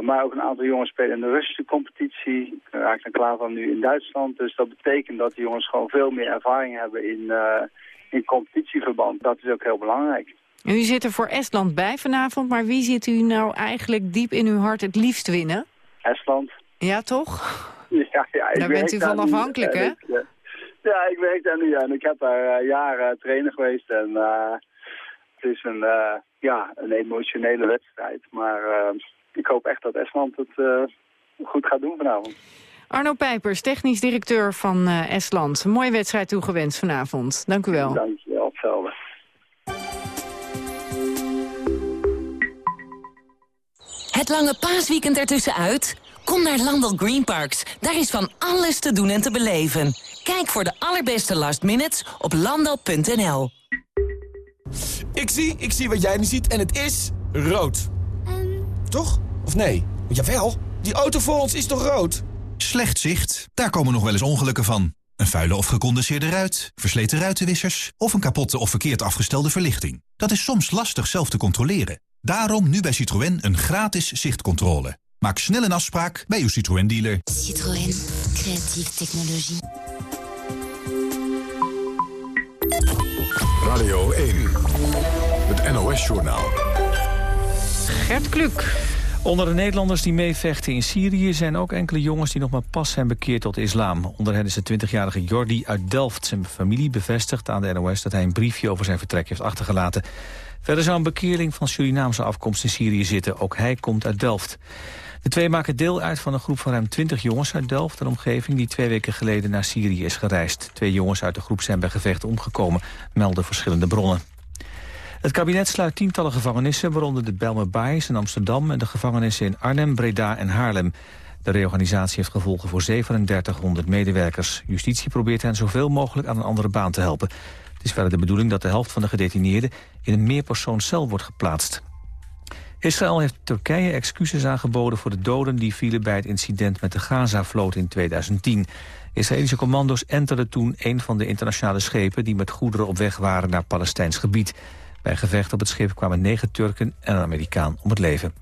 maar ook een aantal jongens spelen in de Russische competitie. Raakna Klavan nu in Duitsland. Dus dat betekent dat die jongens gewoon veel meer ervaring hebben in, in competitieverband. Dat is ook heel belangrijk. U zit er voor Estland bij vanavond, maar wie zit u nou eigenlijk diep in uw hart het liefst winnen? Estland. Ja, toch? Ja, ja, daar bent u van afhankelijk, hè? ja, ik werk daar nu en ik heb daar uh, jaren trainer geweest. En uh, het is een, uh, ja, een emotionele wedstrijd. Maar ik hoop echt dat Estland het goed gaat doen vanavond. Arno Pijpers, technisch directeur van Estland. Een mooie wedstrijd toegewenst vanavond. Dank u wel. Dank je wel, hetzelfde. Het lange paasweekend ertussenuit? Kom naar Landel Green Parks. Daar is van alles te doen en te beleven. Kijk voor de allerbeste last minutes op landel.nl. Ik zie, ik zie wat jij nu ziet en het is rood. Toch? Of nee? Jawel, die auto voor ons is toch rood? Slecht zicht, daar komen nog wel eens ongelukken van. Een vuile of gecondenseerde ruit, versleten ruitenwissers... of een kapotte of verkeerd afgestelde verlichting. Dat is soms lastig zelf te controleren. Daarom nu bij Citroën een gratis zichtcontrole. Maak snel een afspraak bij uw Citroën-dealer. Citroën. Creatieve technologie. Radio 1. Het NOS-journaal. Gert Kluk. Onder de Nederlanders die meevechten in Syrië... zijn ook enkele jongens die nog maar pas zijn bekeerd tot islam. Onder hen is de 20-jarige Jordi uit Delft. Zijn familie bevestigt aan de NOS dat hij een briefje over zijn vertrek heeft achtergelaten. Verder zou een bekeerling van Surinaamse afkomst in Syrië zitten. Ook hij komt uit Delft. De twee maken deel uit van een groep van ruim 20 jongens uit Delft en omgeving die twee weken geleden naar Syrië is gereisd. Twee jongens uit de groep zijn bij gevechten omgekomen, melden verschillende bronnen. Het kabinet sluit tientallen gevangenissen, waaronder de Belmer Baais in Amsterdam en de gevangenissen in Arnhem, Breda en Haarlem. De reorganisatie heeft gevolgen voor 3700 medewerkers. Justitie probeert hen zoveel mogelijk aan een andere baan te helpen. Het is verder de bedoeling dat de helft van de gedetineerden in een meerpersoonscel wordt geplaatst. Israël heeft Turkije excuses aangeboden voor de doden die vielen bij het incident met de Gaza-vloot in 2010. Israëlische commando's enterden toen een van de internationale schepen die met goederen op weg waren naar Palestijns gebied. Bij gevecht op het schip kwamen negen Turken en een Amerikaan om het leven.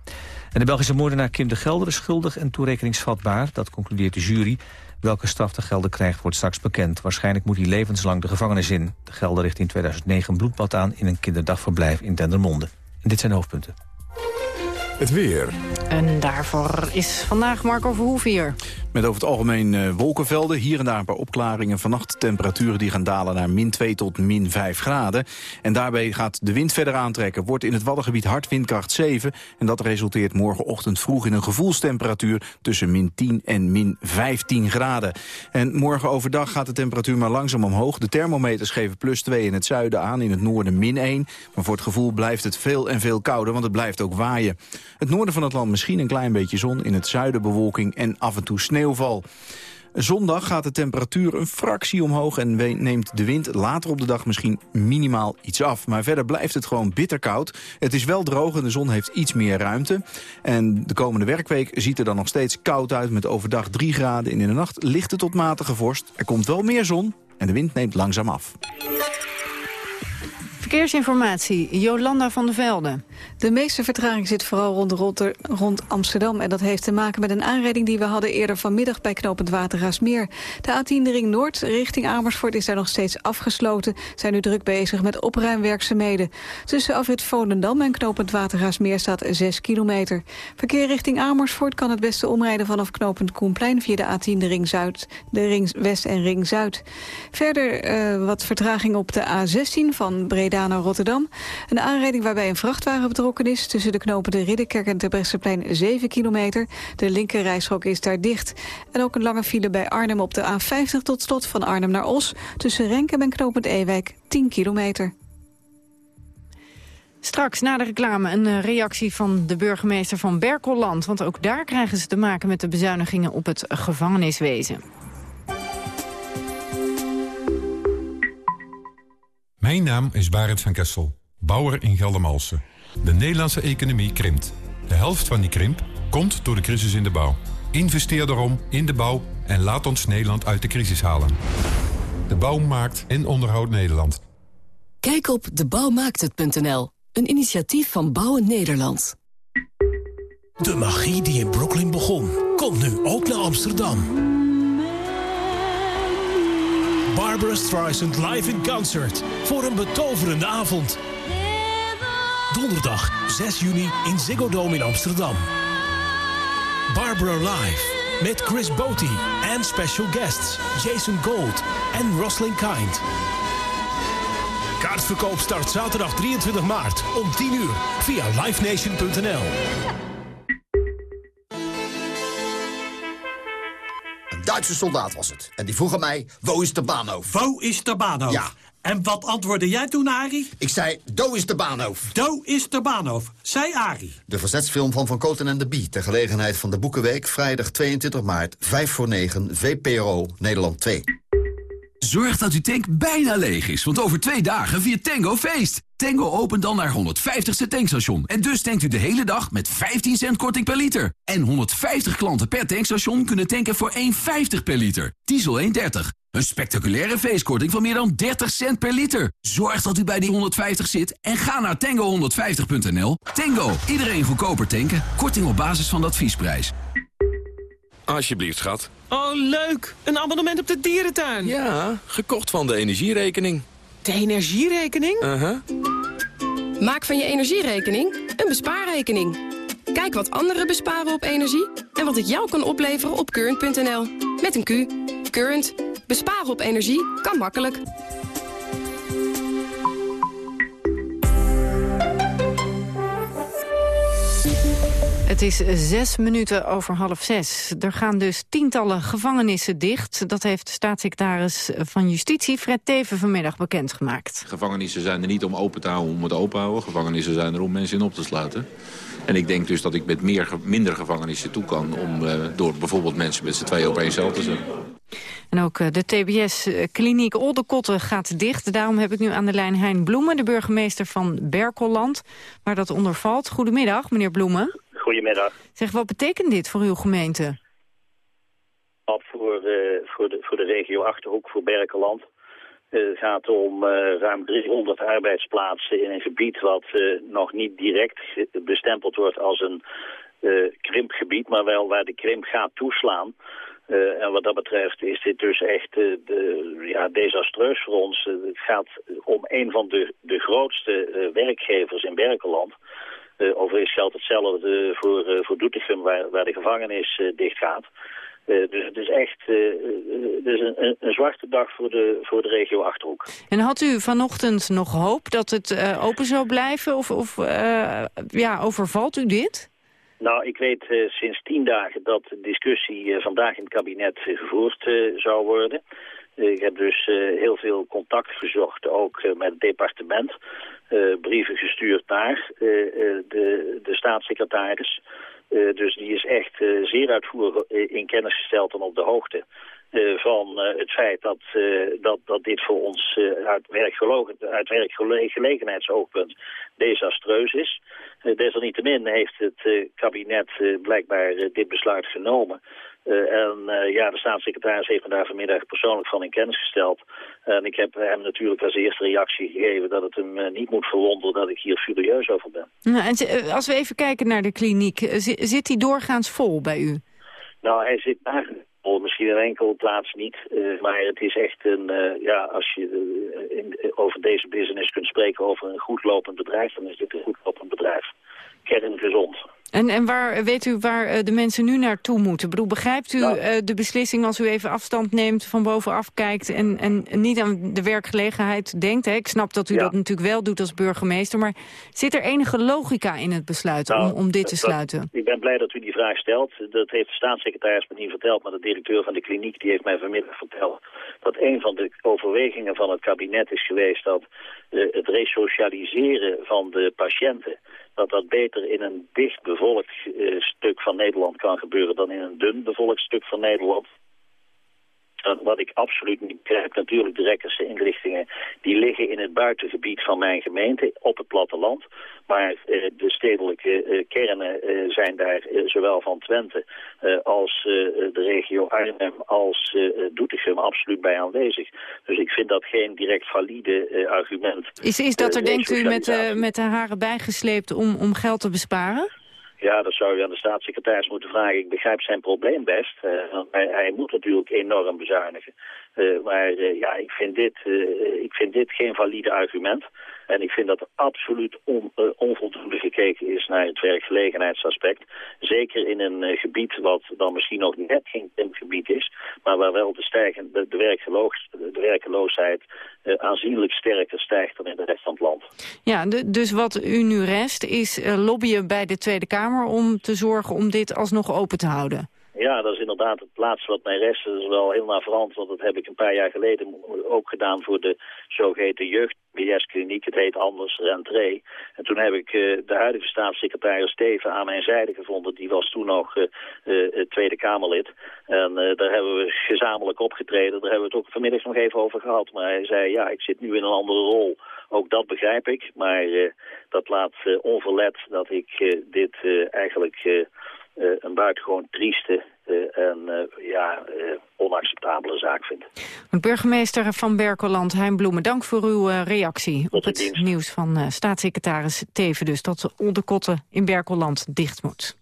En de Belgische moordenaar Kim de Gelder is schuldig en toerekeningsvatbaar. Dat concludeert de jury. Welke straf de Gelder krijgt wordt straks bekend. Waarschijnlijk moet hij levenslang de gevangenis in. De Gelder richt in 2009 een bloedbad aan in een kinderdagverblijf in Dendermonde. En dit zijn de hoofdpunten. Het weer. En daarvoor is vandaag Marco Verhoef hier. Met over het algemeen uh, wolkenvelden, hier en daar een paar opklaringen. Vannacht temperaturen die gaan dalen naar min 2 tot min 5 graden. En daarbij gaat de wind verder aantrekken. Wordt in het Waddengebied hard windkracht 7. En dat resulteert morgenochtend vroeg in een gevoelstemperatuur... tussen min 10 en min 15 graden. En morgen overdag gaat de temperatuur maar langzaam omhoog. De thermometers geven plus 2 in het zuiden aan, in het noorden min 1. Maar voor het gevoel blijft het veel en veel kouder, want het blijft ook waaien. Het noorden van het land misschien een klein beetje zon, in het zuiden bewolking en af en toe sneeuw sneeuwval. Zondag gaat de temperatuur een fractie omhoog en neemt de wind later op de dag misschien minimaal iets af. Maar verder blijft het gewoon bitterkoud. Het is wel droog en de zon heeft iets meer ruimte. En de komende werkweek ziet er dan nog steeds koud uit met overdag 3 graden. En in de nacht lichte tot matige vorst. Er komt wel meer zon en de wind neemt langzaam af. Verkeersinformatie, Jolanda van der Velde. De meeste vertraging zit vooral rond, rond, rond, Amsterdam. En dat heeft te maken met een aanrijding die we hadden eerder vanmiddag bij knooppunt Watergaasmeer. De A10 de Ring Noord richting Amersfoort is daar nog steeds afgesloten. Zijn nu druk bezig met opruimwerkzaamheden. Tussen afrit Volendam en knooppunt Watergaasmeer staat 6 kilometer. Verkeer richting Amersfoort kan het beste omrijden vanaf knooppunt Koenplein via de A10 de Ring Zuid, de Ring West en Ring Zuid. Verder uh, wat vertraging op de A16 van Breda naar Rotterdam. Een aanrijding waarbij een vrachtwagen betrokken is... tussen de knopen de Ridderkerk en Terbrechtseplein 7 kilometer. De linkerrijstrook is daar dicht. En ook een lange file bij Arnhem op de A50 tot slot van Arnhem naar Os... tussen Renkem en knopend Ewijk 10 kilometer. Straks na de reclame een eh, reactie van de burgemeester van Berkelland. Want ook daar krijgen ze te maken met de bezuinigingen op het gevangeniswezen. Mijn naam is Barend van Kessel, bouwer in Geldermalsen. De Nederlandse economie krimpt. De helft van die krimp komt door de crisis in de bouw. Investeer daarom in de bouw en laat ons Nederland uit de crisis halen. De bouw maakt en onderhoudt Nederland. Kijk op debouwmaakthet.nl, een initiatief van Bouwen Nederland. De magie die in Brooklyn begon, komt nu ook naar Amsterdam. Barbara Streisand live in concert voor een betoverende avond. Donderdag 6 juni in Ziggo Dome in Amsterdam. Barbara live met Chris Boti en special guests Jason Gold en Roslyn Kind. Kaartverkoop start zaterdag 23 maart om 10 uur via livenation.nl. Duitse soldaat was het. En die vroeg aan mij, wo is de Bahnhof? Wo is de Bahnhof? Ja. En wat antwoordde jij toen, Arie? Ik zei, do is de Bahnhof. Do is de Bahnhof, zei Arie. De verzetsfilm van Van Koten en de Bie... ter gelegenheid van de Boekenweek, vrijdag 22 maart... 5 voor 9, VPRO, Nederland 2. Zorg dat uw tank bijna leeg is, want over twee dagen viert Tango feest. Tango opent dan naar 150ste tankstation. En dus tankt u de hele dag met 15 cent korting per liter. En 150 klanten per tankstation kunnen tanken voor 1,50 per liter. Diesel 1,30. Een spectaculaire feestkorting van meer dan 30 cent per liter. Zorg dat u bij die 150 zit en ga naar tango150.nl. Tango, iedereen goedkoper tanken. Korting op basis van de adviesprijs. Alsjeblieft, schat. Oh, leuk. Een abonnement op de dierentuin. Ja, gekocht van de energierekening. De energierekening? Uh-huh. Maak van je energierekening een bespaarrekening. Kijk wat anderen besparen op energie en wat het jou kan opleveren op current.nl. Met een Q. Current. Besparen op energie kan makkelijk. Het is zes minuten over half zes. Er gaan dus tientallen gevangenissen dicht. Dat heeft staatssecretaris van Justitie Fred Teven vanmiddag bekendgemaakt. Gevangenissen zijn er niet om open te houden om het open te houden. Gevangenissen zijn er om mensen in op te sluiten. En ik denk dus dat ik met meer, minder gevangenissen toe kan... om uh, door bijvoorbeeld mensen met z'n tweeën op één cel te zetten. En ook de TBS-kliniek Oldekotten gaat dicht. Daarom heb ik nu aan de lijn Hein Bloemen, de burgemeester van Berkelland... waar dat onder valt. Goedemiddag, meneer Bloemen. Goedemiddag. Zeg, wat betekent dit voor uw gemeente? Voor, uh, voor, de, voor de regio Achterhoek, voor Berkeland. Uh, het gaat om uh, ruim 300 arbeidsplaatsen in een gebied wat nog niet direct bestempeld wordt als een krimpgebied, maar wel waar de krimp gaat toeslaan. Uh, en wat dat betreft is dit dus echt uh, de, ja, desastreus voor ons. Uh, het gaat om een van de, de grootste werkgevers in Berkeland. Overigens geldt hetzelfde voor, voor Doetinchem, waar, waar de gevangenis dicht gaat. dus het is echt dus een, een, zwarte dag voor de, voor de regio Achterhoek. En had u vanochtend nog hoop dat het open zou blijven? Of, of ja, overvalt u dit? Nou, ik weet uh, sinds tien dagen dat de discussie uh, vandaag in het kabinet uh, gevoerd zou worden. Ik heb dus heel veel contact gezocht, ook met het departement. brieven gestuurd naar de, de staatssecretaris. dus die is echt zeer uitvoerig in kennis gesteld en op de hoogte. Van het feit dat, dat, dat dit voor ons uit, uit werkgelegenheidsoogpunt desastreus is. desalniettemin heeft het kabinet blijkbaar dit besluit genomen. en ja, de staatssecretaris heeft me daar vanmiddag persoonlijk van in kennis gesteld. En ik heb hem natuurlijk als eerste reactie gegeven dat het hem niet moet verwonderen dat ik hier furieus over ben. Nou, en als we even kijken naar de kliniek, zit die doorgaans vol bij u? Nou, hij zit eigenlijk Misschien een enkele plaats niet, uh, maar het is echt een, uh, ja, als je uh, in, over deze business kunt spreken over een goed lopend bedrijf, dan is dit een goed lopend bedrijf. Kerngezond. En, en waar, weet u waar de mensen nu naartoe moeten? Ik bedoel, begrijpt u nou, de beslissing als u even afstand neemt, van bovenaf kijkt en, en niet aan de werkgelegenheid denkt? Hè? Ik snap dat u ja. dat natuurlijk wel doet als burgemeester, maar zit er enige logica in het besluit nou, om, om dit te dat, sluiten? Ik ben blij dat u die vraag stelt. Dat heeft de staatssecretaris me niet verteld, maar de directeur van de kliniek die heeft mij vanmiddag verteld dat een van de overwegingen van het kabinet is geweest dat uh, het resocialiseren van de patiënten dat dat beter in een dicht bevolkt uh, stuk van Nederland kan gebeuren dan in een dun bevolkt stuk van Nederland. Wat ik absoluut niet begrijp, natuurlijk de rekkerse inrichtingen... die liggen in het buitengebied van mijn gemeente, op het platteland. Maar uh, de stedelijke uh, kernen uh, zijn daar zowel van Twente als de regio Arnhem als Doetinchem absoluut bij aanwezig. Dus ik vind dat geen direct valide argument. Is, is dat er, denkt u, met, met de haren bijgesleept om, om geld te besparen? Ja, dat zou je aan de staatssecretaris moeten vragen. Ik begrijp zijn probleem best. Uh, hij, hij, moet natuurlijk enorm bezuinigen. Uh, maar uh, ja, ik vind, dit, ik vind dit geen valide argument. En ik vind dat er absoluut on, onvoldoende gekeken is naar het werkgelegenheidsaspect. Zeker in een gebied wat dan misschien nog net geen gebied is, maar waar wel de, stijgende, de, werkeloos, de werkeloosheid aanzienlijk sterker stijgt dan in de rest van het land. Ja, dus wat u nu rest is lobbyen bij de Tweede Kamer om te zorgen om dit alsnog open te houden. Ja, dat is inderdaad het laatste wat mij rest. Dat is wel heel naverant, want dat heb ik een paar jaar geleden ook gedaan voor de zogeheten jeugd. BS-kliniek, het heet anders, Rentree. En toen heb ik uh, de huidige staatssecretaris Steven aan mijn zijde gevonden. Die was toen nog uh, uh, Tweede Kamerlid. En daar hebben we gezamenlijk opgetreden. Daar hebben we het ook vanmiddag nog even over gehad. Maar hij zei, ja, ik zit nu in een andere rol. Ook dat begrijp ik. Maar dat laat onverlet dat ik dit eigenlijk een buitengewoon trieste uh, en uh, ja, onacceptabele zaak vind. Burgemeester van Berkeland, Hein Bloemen, dank voor uw reactie op het dienst. nieuws van staatssecretaris Teven. Dus dat de onderkotten in Berkeland dicht moet.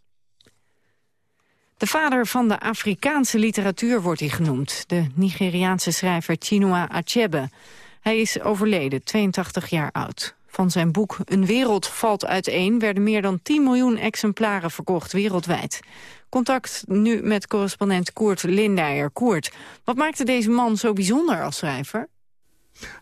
De vader van de Afrikaanse literatuur wordt hij genoemd. De Nigeriaanse schrijver Chinua Achebe. Hij is overleden, 82 jaar oud. Van zijn boek Een wereld valt uiteen werden meer dan 10 miljoen exemplaren verkocht wereldwijd. Contact nu met correspondent Koert Lindijer. Koert, wat maakte deze man zo bijzonder als schrijver?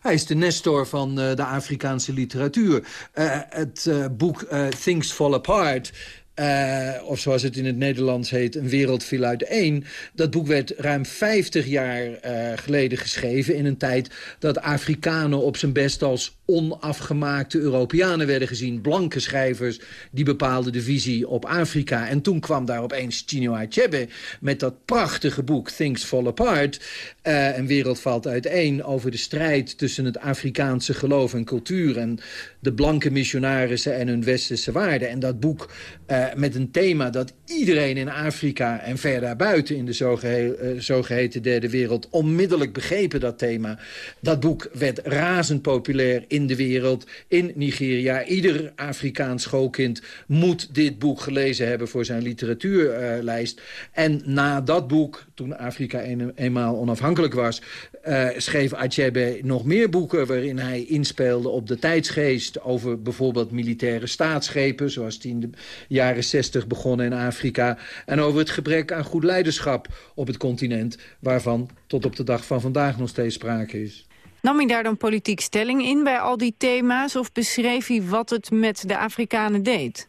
Hij is de nestor van uh, de Afrikaanse literatuur. Uh, het uh, boek Things Fall Apart uh, of zoals het in het Nederlands heet, Een wereld viel uit één. Dat boek werd ruim 50 jaar uh, geleden geschreven... in een tijd dat Afrikanen op zijn best als onafgemaakte Europeanen werden gezien. Blanke schrijvers die bepaalden de visie op Afrika. En toen kwam daar opeens Chinua Achebe met dat prachtige boek Things Fall Apart. Uh, een wereld valt uiteen over de strijd tussen het Afrikaanse geloof en cultuur... en de blanke missionarissen en hun westerse waarden. En dat boek met een thema dat iedereen in Afrika en ver daarbuiten... in de zogehe uh, zogeheten derde wereld onmiddellijk begrepen dat thema. Dat boek werd razend populair in de wereld, in Nigeria. Ieder Afrikaans schoolkind moet dit boek gelezen hebben voor zijn literatuurlijst. en na dat boek, toen Afrika een, eenmaal onafhankelijk was... Uh, schreef Achebe nog meer boeken waarin hij inspeelde op de tijdsgeest... over bijvoorbeeld militaire staatsschepen, zoals die in de jaren 60 begonnen in Afrika... en over het gebrek aan goed leiderschap op het continent... waarvan tot op de dag van vandaag nog steeds sprake is. Nam hij daar dan politiek stelling in bij al die thema's... of beschreef hij wat het met de Afrikanen deed?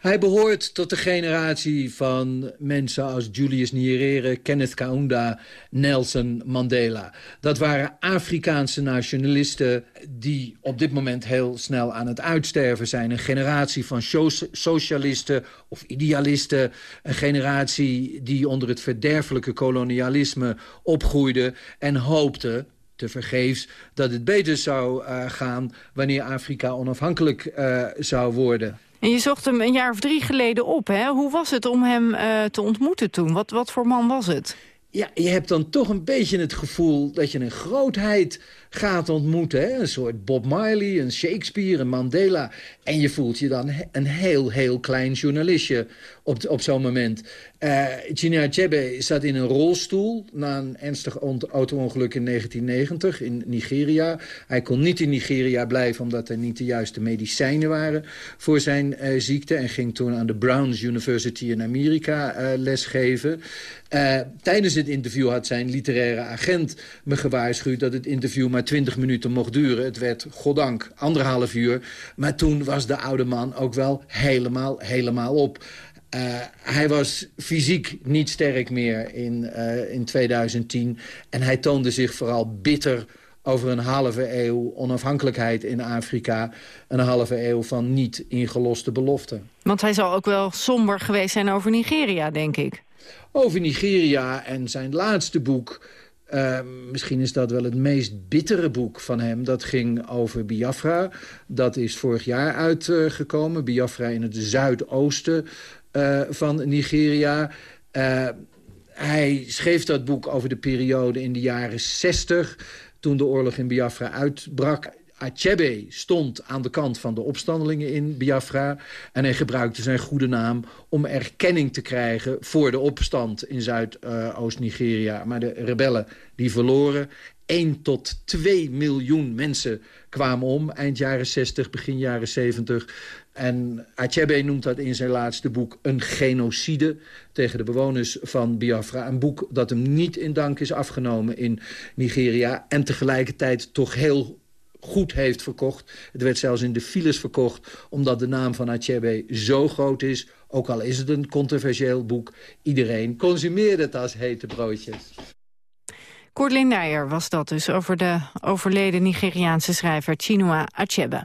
Hij behoort tot de generatie van mensen als Julius Nyerere, Kenneth Kaunda, Nelson Mandela. Dat waren Afrikaanse nationalisten die op dit moment heel snel aan het uitsterven zijn. Een generatie van socialisten of idealisten. Een generatie die onder het verderfelijke kolonialisme opgroeide en hoopte te vergeefs dat het beter zou uh, gaan wanneer Afrika onafhankelijk uh, zou worden. En je zocht hem een jaar of drie geleden op. Hè? Hoe was het om hem uh, te ontmoeten toen? Wat, wat voor man was het? Ja, je hebt dan toch een beetje het gevoel dat je een grootheid gaat ontmoeten. Een soort Bob Marley, een Shakespeare, een Mandela. En je voelt je dan een heel, heel klein journalistje op, op zo'n moment. Uh, Achebe zat in een rolstoel na een ernstig auto-ongeluk in 1990 in Nigeria. Hij kon niet in Nigeria blijven omdat er niet de juiste medicijnen waren voor zijn uh, ziekte. En ging toen aan de Browns University in Amerika uh, lesgeven. Tijdens het interview had zijn literaire agent me gewaarschuwd... dat het interview maar 20 minuten mocht duren. Het werd, goddank, anderhalf uur. Maar toen was de oude man ook wel helemaal, helemaal op. Uh, hij was fysiek niet sterk meer in, uh, in 2010. En hij toonde zich vooral bitter over een halve eeuw onafhankelijkheid in Afrika. Een halve eeuw van niet ingeloste beloften. Want hij zal ook wel somber geweest zijn over Nigeria, denk ik. Over Nigeria en zijn laatste boek... Uh, misschien is dat wel het meest bittere boek van hem. Dat ging over Biafra. Dat is vorig jaar uitgekomen. Biafra in het zuidoosten uh, van Nigeria. Uh, hij schreef dat boek over de periode in de jaren 60... toen de oorlog in Biafra uitbrak. Achebe stond aan de kant van de opstandelingen in Biafra... en hij gebruikte zijn goede naam om erkenning te krijgen... voor de opstand in Zuidoost-Nigeria. Maar de rebellen die verloren. 1 tot 2 miljoen mensen kwamen om eind jaren 60, begin jaren 70. En Achebe noemt dat in zijn laatste boek een genocide tegen de bewoners van Biafra. Een boek dat hem niet in dank is afgenomen in Nigeria... en tegelijkertijd toch heel goed heeft verkocht. Het werd zelfs in de files verkocht, omdat de naam van Achebe zo groot is. Ook al is het een controversieel boek, iedereen consumeert het als hete broodjes. Kort Lindeyer was dat dus over de overleden Nigeriaanse schrijver Chinua Achebe.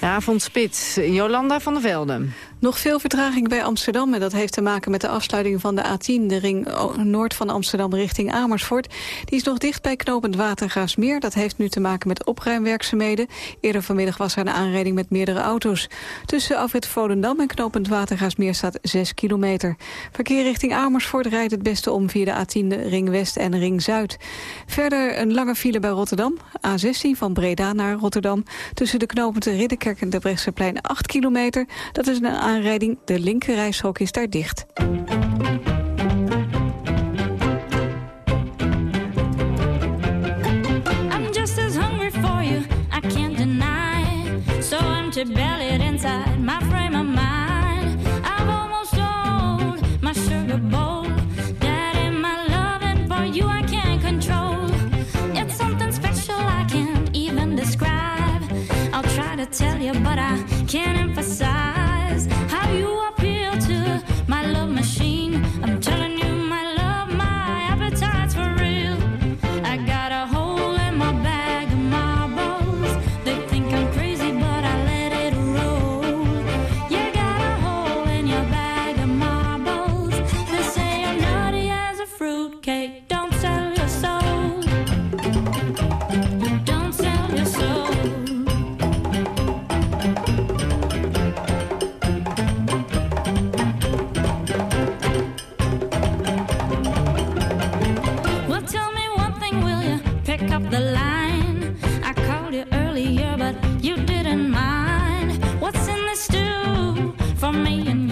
De avondspits, Jolanda van der Velden. Nog veel vertraging bij Amsterdam en dat heeft te maken met de afsluiting van de A10, de ring noord van Amsterdam richting Amersfoort. Die is nog dicht bij knopend Watergraafsmeer. Dat heeft nu te maken met opruimwerkzaamheden. Eerder vanmiddag was er een aanrijding met meerdere auto's. Tussen afrit Volendam en knopend Watergraafsmeer staat 6 kilometer. Verkeer richting Amersfoort rijdt het beste om via de A10, de ring West en ring Zuid. Verder een lange file bij Rotterdam, A16 van Breda naar Rotterdam. Tussen de knopende Ridderkerk en de Brechtseplein 8 kilometer. Dat is een aanrijding. De linkerrijstrook is daar dicht. I'm just as hungry for you, I can't deny. So empty-bellied inside my frame of mind. Almost sold my sugar bowl. To tell you, but I can't me and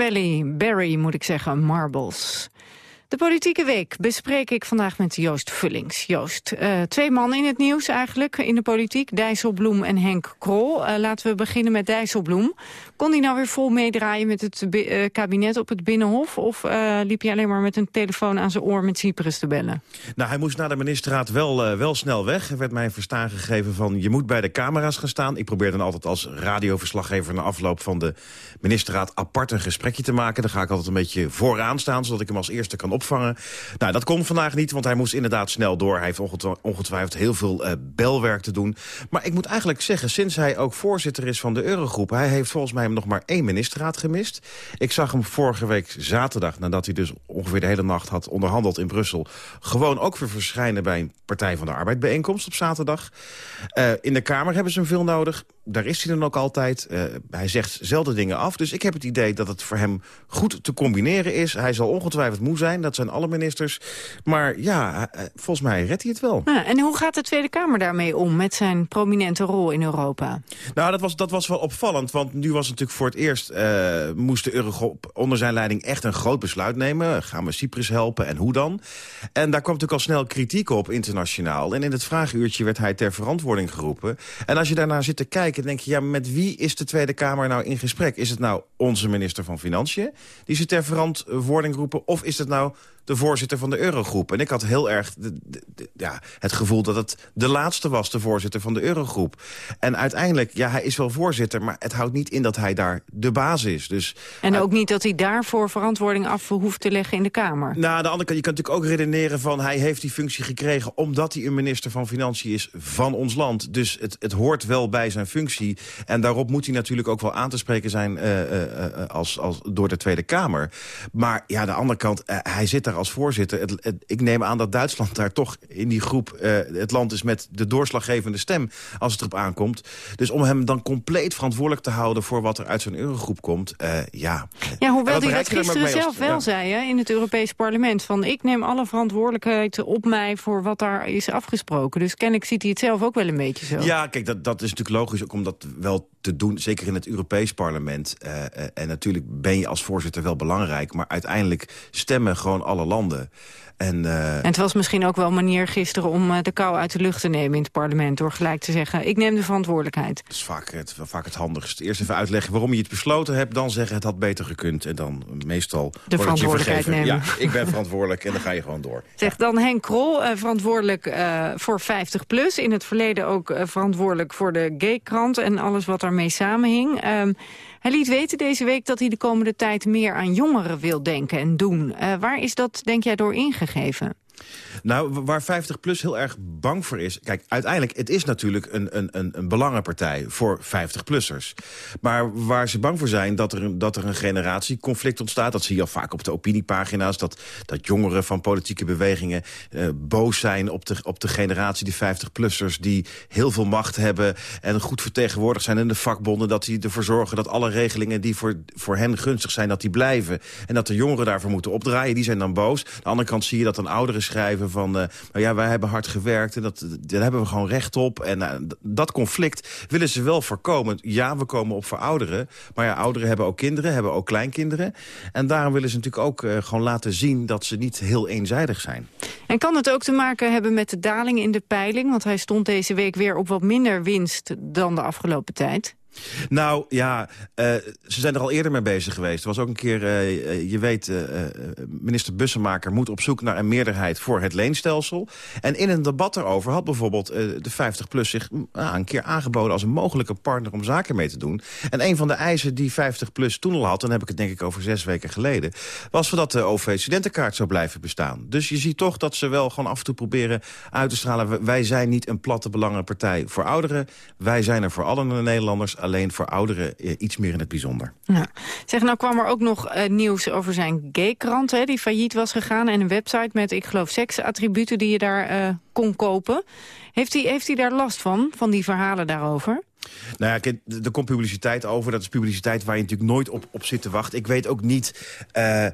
Belly, Barry moet ik zeggen, Marbles. De politieke week bespreek ik vandaag met Joost Vullings. Joost, eh, twee mannen in het nieuws eigenlijk, in de politiek. Dijsselbloem en Henk Krol. Eh, laten we beginnen met Dijsselbloem. Kon hij nou weer vol meedraaien met het eh, kabinet op het Binnenhof? Of eh, liep hij alleen maar met een telefoon aan zijn oor met Cyprus te bellen? Nou, hij moest na de ministerraad wel, eh, wel snel weg. Er werd mij verstaan gegeven van je moet bij de camera's gaan staan. Ik probeer dan altijd als radioverslaggever na afloop van de ministerraad apart een gesprekje te maken. Dan ga ik altijd een beetje vooraan staan, zodat ik hem als eerste kan opvangen. Nou, dat kon vandaag niet, want hij moest inderdaad snel door. Hij heeft ongetwijfeld heel veel belwerk te doen. Maar ik moet eigenlijk zeggen, sinds hij ook voorzitter is van de Eurogroep... hij heeft volgens mij nog maar één ministerraad gemist. Ik zag hem vorige week zaterdag, nadat hij dus ongeveer de hele nacht had onderhandeld in Brussel... gewoon ook weer verschijnen bij een Partij van de Arbeid bijeenkomst op zaterdag. Uh, in de Kamer hebben ze hem veel nodig daar is hij dan ook altijd. Uh, hij zegt zelden dingen af. Dus ik heb het idee dat het voor hem goed te combineren is. Hij zal ongetwijfeld moe zijn, dat zijn alle ministers. Maar ja, uh, volgens mij redt hij het wel. Ja, en hoe gaat de Tweede Kamer daarmee om... met zijn prominente rol in Europa? Nou, dat was, dat was wel opvallend. Want nu was natuurlijk voor het eerst... Uh, moest de Eurogroep onder zijn leiding echt een groot besluit nemen. Gaan we Cyprus helpen en hoe dan? En daar kwam natuurlijk al snel kritiek op internationaal. En in het vragenuurtje werd hij ter verantwoording geroepen. En als je daarnaar zit te kijken kijken, denk je... ja, met wie is de Tweede Kamer nou in gesprek? Is het nou onze minister van Financiën die ze ter verantwoording roepen... of is het nou de voorzitter van de Eurogroep. En ik had heel erg de, de, ja, het gevoel dat het de laatste was, de voorzitter van de Eurogroep. En uiteindelijk, ja, hij is wel voorzitter... maar het houdt niet in dat hij daar de baas is. Dus, en ook niet dat hij daarvoor verantwoording af hoeft te leggen in de Kamer. Nou, aan de andere kant, je kan natuurlijk ook redeneren van... hij heeft die functie gekregen omdat hij een minister van Financiën is van ons land. Dus het, het hoort wel bij zijn functie. En daarop moet hij natuurlijk ook wel aan te spreken zijn uh, uh, uh, als, als, door de Tweede Kamer. Maar ja, aan de andere kant, hij zit daar als voorzitter. Het, ik neem aan dat Duitsland daar toch in die groep uh, het land is met de doorslaggevende stem als het erop aankomt. Dus om hem dan compleet verantwoordelijk te houden voor wat er uit zo'n eurogroep komt, uh, ja. Ja, hoewel hij dat gisteren zelf wel ja. zei hè, in het Europees parlement. Van ik neem alle verantwoordelijkheid op mij voor wat daar is afgesproken. Dus kennelijk ziet hij het zelf ook wel een beetje zo. Ja, kijk, dat, dat is natuurlijk logisch ook om dat wel te doen. Zeker in het Europees parlement. Uh, en natuurlijk ben je als voorzitter wel belangrijk. Maar uiteindelijk stemmen gewoon alle landen. En, uh... en het was misschien ook wel een manier gisteren om uh, de kou uit de lucht te nemen in het parlement. Door gelijk te zeggen, ik neem de verantwoordelijkheid. Dat is vaak het, vaak het handigste. Eerst even uitleggen waarom je het besloten hebt. Dan zeggen, het had beter gekund. En dan meestal de verantwoordelijkheid je nemen. Ja, ik ben verantwoordelijk en dan ga je gewoon door. Zegt dan Henk Krol, uh, verantwoordelijk voor 50PLUS. In het verleden ook verantwoordelijk voor de gaykrant en alles wat daarmee samenhing. Hij liet weten deze week dat hij de komende tijd meer aan jongeren wil denken en doen. Uh, waar is dat, denk jij, door ingegeven? Nou, waar 50PLUS heel erg bang voor is... Kijk, uiteindelijk, het is natuurlijk een, een, een, belangenpartij voor 50-plussers. Maar waar ze bang voor zijn, dat er, dat er een generatieconflict ontstaat... dat zie je al vaak op de opiniepagina's... dat, dat jongeren van politieke bewegingen uh, boos zijn op de, op de generatie, die 50-plussers... die heel veel macht hebben en goed vertegenwoordigd zijn in de vakbonden... dat die ervoor zorgen dat alle regelingen die voor, voor hen gunstig zijn, dat die blijven. En dat de jongeren daarvoor moeten opdraaien, die zijn dan boos. Aan de andere kant zie je dat een oudere schrijven van... Uh, nou ja, wij hebben hard gewerkt en dat, daar hebben we gewoon recht op. En uh, dat conflict willen ze wel voorkomen. Ja, we komen op voor ouderen. Maar ja, ouderen hebben ook kinderen, hebben ook kleinkinderen. En daarom willen ze natuurlijk ook uh, gewoon laten zien... dat ze niet heel eenzijdig zijn. En kan het ook te maken hebben met de daling in de peiling? Want hij stond deze week weer op wat minder winst dan de afgelopen tijd. Nou ja, uh, ze zijn er al eerder mee bezig geweest. Er was ook een keer, uh, je weet, minister Bussemaker moet op zoek naar een meerderheid voor het leenstelsel. En in een debat erover had bijvoorbeeld de 50PLUS zich een keer aangeboden als een mogelijke partner om zaken mee te doen. En een van de eisen die 50PLUS toen al had, dan heb ik het denk ik over zes weken geleden, was dat de OV-studentenkaart zou blijven bestaan. Dus je ziet toch dat ze wel gewoon af en toe proberen uit te stralen. Wij zijn niet een platte belangenpartij voor ouderen. Wij zijn er voor alle Nederlanders alleen voor ouderen eh, iets meer in het bijzonder. Ja. Zeg, nou kwam er ook nog uh, nieuws over zijn gaykrant, hè, die failliet was gegaan... en een website met, ik geloof, seksattributen die je daar uh, kon kopen. Heeft hij heeft hij daar last van, van die verhalen daarover? Nou ja, er komt publiciteit over. Dat is publiciteit waar je natuurlijk nooit op, op zit te wachten. Ik weet ook niet uh,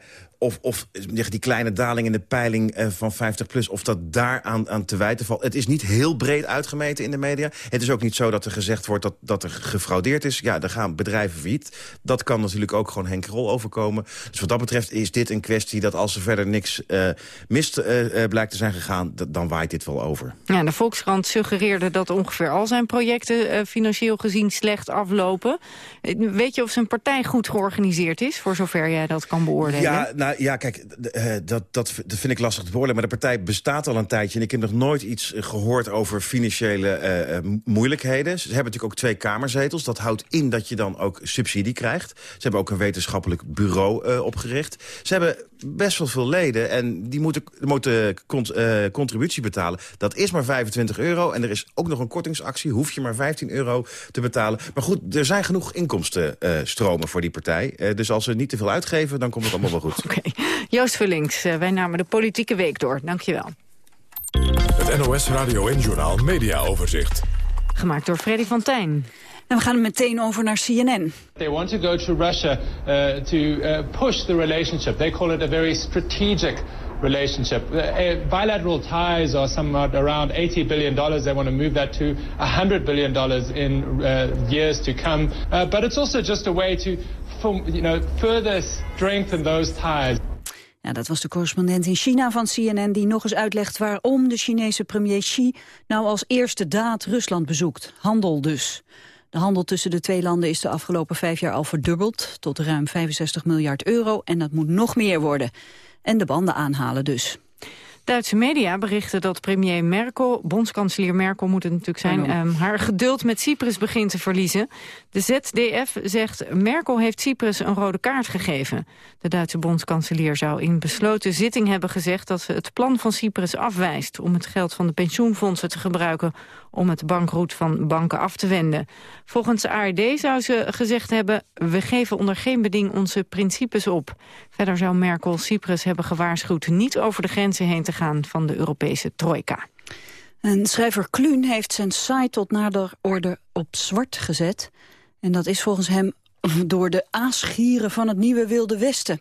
of, of die kleine daling in de peiling uh, van 50PLUS... of dat daar aan, aan te wijten valt. Het is niet heel breed uitgemeten in de media. Het is ook niet zo dat er gezegd wordt dat, dat er gefraudeerd is. Ja, er gaan bedrijven failliet. Dat kan natuurlijk ook gewoon Henk Rol overkomen. Dus wat dat betreft is dit een kwestie dat als er verder niks uh, mist uh, blijkt te zijn gegaan... dan waait dit wel over. Ja, de Volkskrant suggereerde dat ongeveer al zijn projecten... financieel gezien slecht aflopen. Weet je of zijn partij goed georganiseerd is, voor zover jij dat kan beoordelen? Ja, nou, ja, kijk, eh, dat, dat, dat vind ik lastig te beoordelen. Maar de partij bestaat al een tijdje... en ik heb nog nooit iets eh, gehoord over financiële eh, eh, moeilijkheden. Ze hebben natuurlijk ook twee kamerzetels. Dat houdt in dat je dan ook subsidie krijgt. Ze hebben ook een wetenschappelijk bureau eh, opgericht. Ze hebben best wel veel leden en die moeten, moeten cont- eh, contributie betalen. Dat is maar 25 euro en er is ook nog een kortingsactie. Hoef je maar 15 euro te betalen. Maar goed, er zijn genoeg inkomstenstromen voor die partij. Eh, dus als ze niet te veel uitgeven, dan komt het allemaal wel goed. Joost Vullings, eh, wij namen de politieke week door. Dankjewel. Het NOS Radio en Journaal Media Overzicht. Gemaakt door Freddy van Tijn. En we gaan meteen over naar CNN. They want to go to Russia uh, to uh, push the relationship. They call it a very strategic relationship. Uh, uh, bilateral ties are somewhat around 80 billion dollars. They want to move that to 100 billion dollars in uh, years to come. Uh, but it's also just a way to, you know, further strengthen those ties. Ja, dat was de correspondent in China van CNN die nog eens uitlegt waarom de Chinese premier Xi nou als eerste daad Rusland bezoekt. Handel dus. De handel tussen de twee landen is de afgelopen vijf jaar al verdubbeld tot ruim 65 miljard euro en dat moet nog meer worden. En de banden aanhalen dus. Duitse media berichten dat premier Merkel, bondskanselier Merkel moet het natuurlijk zijn, ehm, haar geduld met Cyprus begint te verliezen. De ZDF zegt Merkel heeft Cyprus een rode kaart gegeven. De Duitse bondskanselier zou in besloten zitting hebben gezegd dat ze het plan van Cyprus afwijst om het geld van de pensioenfondsen te gebruiken om het bankroet van banken af te wenden. Volgens ARD zou ze gezegd hebben, we geven onder geen beding onze principes op. Verder zou Merkel Cyprus hebben gewaarschuwd niet over de grenzen heen te gaan van de Europese trojka. En schrijver Kluun heeft zijn site tot nader orde op zwart gezet. En dat is volgens hem door de aasgieren van het nieuwe Wilde Westen.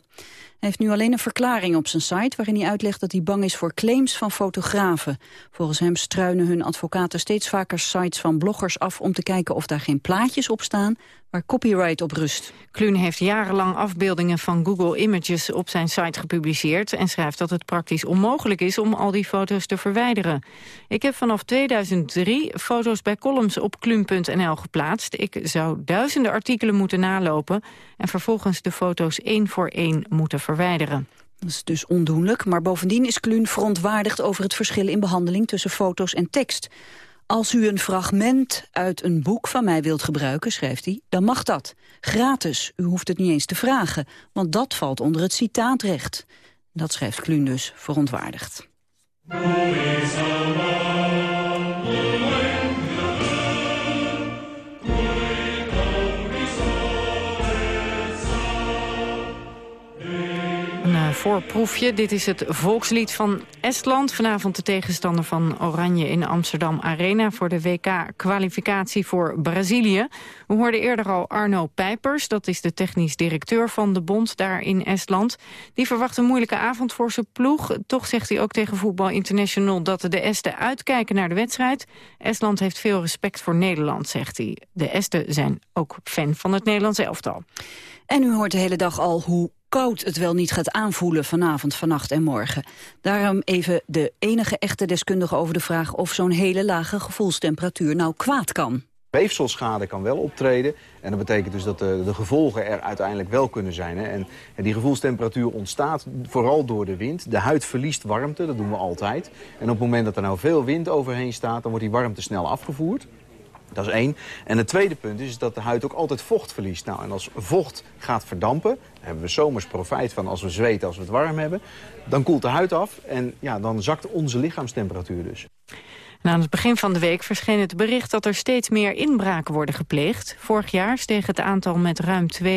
Hij heeft nu alleen een verklaring op zijn site... waarin hij uitlegt dat hij bang is voor claims van fotografen. Volgens hem struinen hun advocaten steeds vaker sites van bloggers af... om te kijken of daar geen plaatjes op staan waar copyright op rust. Kluun heeft jarenlang afbeeldingen van Google Images op zijn site gepubliceerd... en schrijft dat het praktisch onmogelijk is om al die foto's te verwijderen. Ik heb vanaf 2003 foto's bij columns op kluun.nl geplaatst. Ik zou duizenden artikelen moeten nalopen... en vervolgens de foto's één voor één moeten verwijderen. Dat is dus ondoenlijk, maar bovendien is Kluun verontwaardigd over het verschil in behandeling tussen foto's en tekst. Als u een fragment uit een boek van mij wilt gebruiken, schrijft hij, dan mag dat. Gratis, u hoeft het niet eens te vragen, want dat valt onder het citaatrecht. Dat schrijft Kluun dus verontwaardigd. Voorproefje. Dit is het volkslied van Estland. Vanavond de tegenstander van Oranje in Amsterdam Arena... voor de WK-kwalificatie voor Brazilië. We hoorden eerder al Arno Pijpers. Dat is de technisch directeur van de bond daar in Estland. Die verwacht een moeilijke avond voor zijn ploeg. Toch zegt hij ook tegen Voetbal International... dat de Esten uitkijken naar de wedstrijd. Estland heeft veel respect voor Nederland, zegt hij. De Esten zijn ook fan van het Nederlands elftal. En u hoort de hele dag al hoe koud het wel niet gaat aanvoelen vanavond, vannacht en morgen. Daarom even de enige echte deskundige over de vraag of zo'n hele lage gevoelstemperatuur nou kwaad kan. Weefselschade kan wel optreden. En dat betekent dus dat de, de gevolgen er uiteindelijk wel kunnen zijn. Hè. En, en die gevoelstemperatuur ontstaat vooral door de wind. De huid verliest warmte, dat doen we altijd. En op het moment dat er nou veel wind overheen staat... dan wordt die warmte snel afgevoerd. Dat is één. En het tweede punt is dat de huid ook altijd vocht verliest. Nou, en als vocht gaat verdampen, hebben we zomers profijt van als we zweten, als we het warm hebben. Dan koelt de huid af en ja, dan zakt onze lichaamstemperatuur dus. En aan het begin van de week verscheen het bericht dat er steeds meer inbraken worden gepleegd. Vorig jaar steeg het aantal met ruim 2,5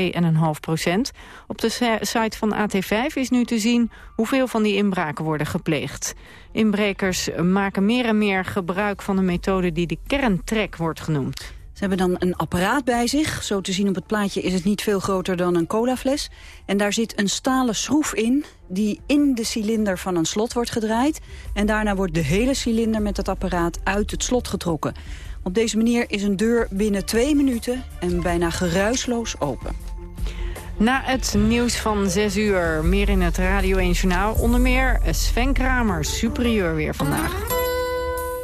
procent. Op de site van AT5 is nu te zien hoeveel van die inbraken worden gepleegd. Inbrekers maken meer en meer gebruik van een methode die de kerntrek wordt genoemd. Ze hebben dan een apparaat bij zich. Zo te zien op het plaatje is het niet veel groter dan een colafles. En daar zit een stalen schroef in die in de cilinder van een slot wordt gedraaid. En daarna wordt de hele cilinder met het apparaat uit het slot getrokken. Op deze manier is een deur binnen twee minuten en bijna geruisloos open. Na het nieuws van 6 uur, meer in het Radio 1 Journaal. Onder meer Sven Kramer, superieur weer vandaag.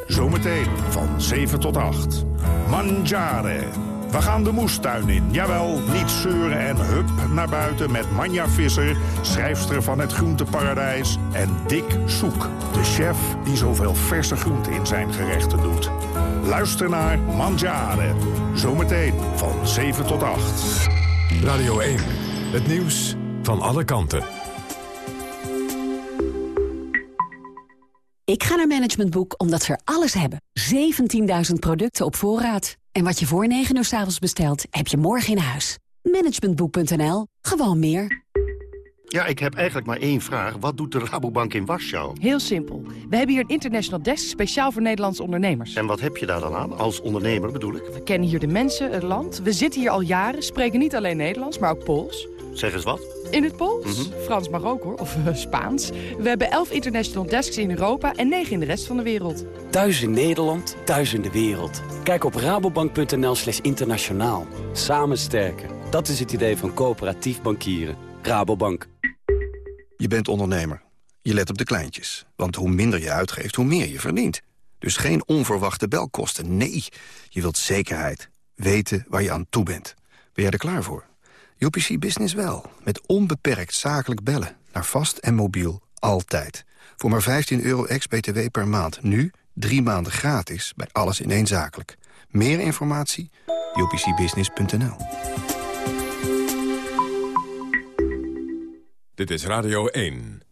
Zometeen van 7 tot 8. Mangiare. We gaan de moestuin in. Jawel, niet zeuren en hup naar buiten met Manja Visser... schrijfster van het groenteparadijs en Dick Soek. De chef die zoveel verse groenten in zijn gerechten doet. Luister naar Mangiare. Zometeen van 7 tot 8. Radio 1. Het nieuws van alle kanten. Ik ga naar Management Boek omdat ze er alles hebben. 17.000 producten op voorraad. En wat je voor 9 uur s avonds bestelt, heb je morgen in huis. Managementboek.nl. Gewoon meer. Ja, ik heb eigenlijk maar één vraag. Wat doet de Rabobank in Warschau? Heel simpel. We hebben hier een international desk speciaal voor Nederlandse ondernemers. En wat heb je daar dan aan? Als ondernemer bedoel ik? We kennen hier de mensen, het land. We zitten hier al jaren, spreken niet alleen Nederlands, maar ook Pools. Zeg eens wat. In het Pools? Frans mag ook hoor, of uh, Spaans. We hebben elf international desks in Europa en negen in de rest van de wereld. Thuis in Nederland, thuis in de wereld. Kijk op rabobank.nl slash internationaal. Samen sterken. Dat is het idee van coöperatief bankieren. Rabobank. Je bent ondernemer. Je let op de kleintjes. Want hoe minder je uitgeeft, hoe meer je verdient. Dus geen onverwachte belkosten. Nee, je wilt zekerheid. Weten waar je aan toe bent. Ben jij er klaar voor? UPC Business wel. Met onbeperkt zakelijk bellen. Naar vast en mobiel. Altijd. Voor maar 15 euro ex-BTW per maand. Nu drie maanden gratis bij alles in één zakelijk. Meer informatie? upcbusiness.nl Dit is Radio 1.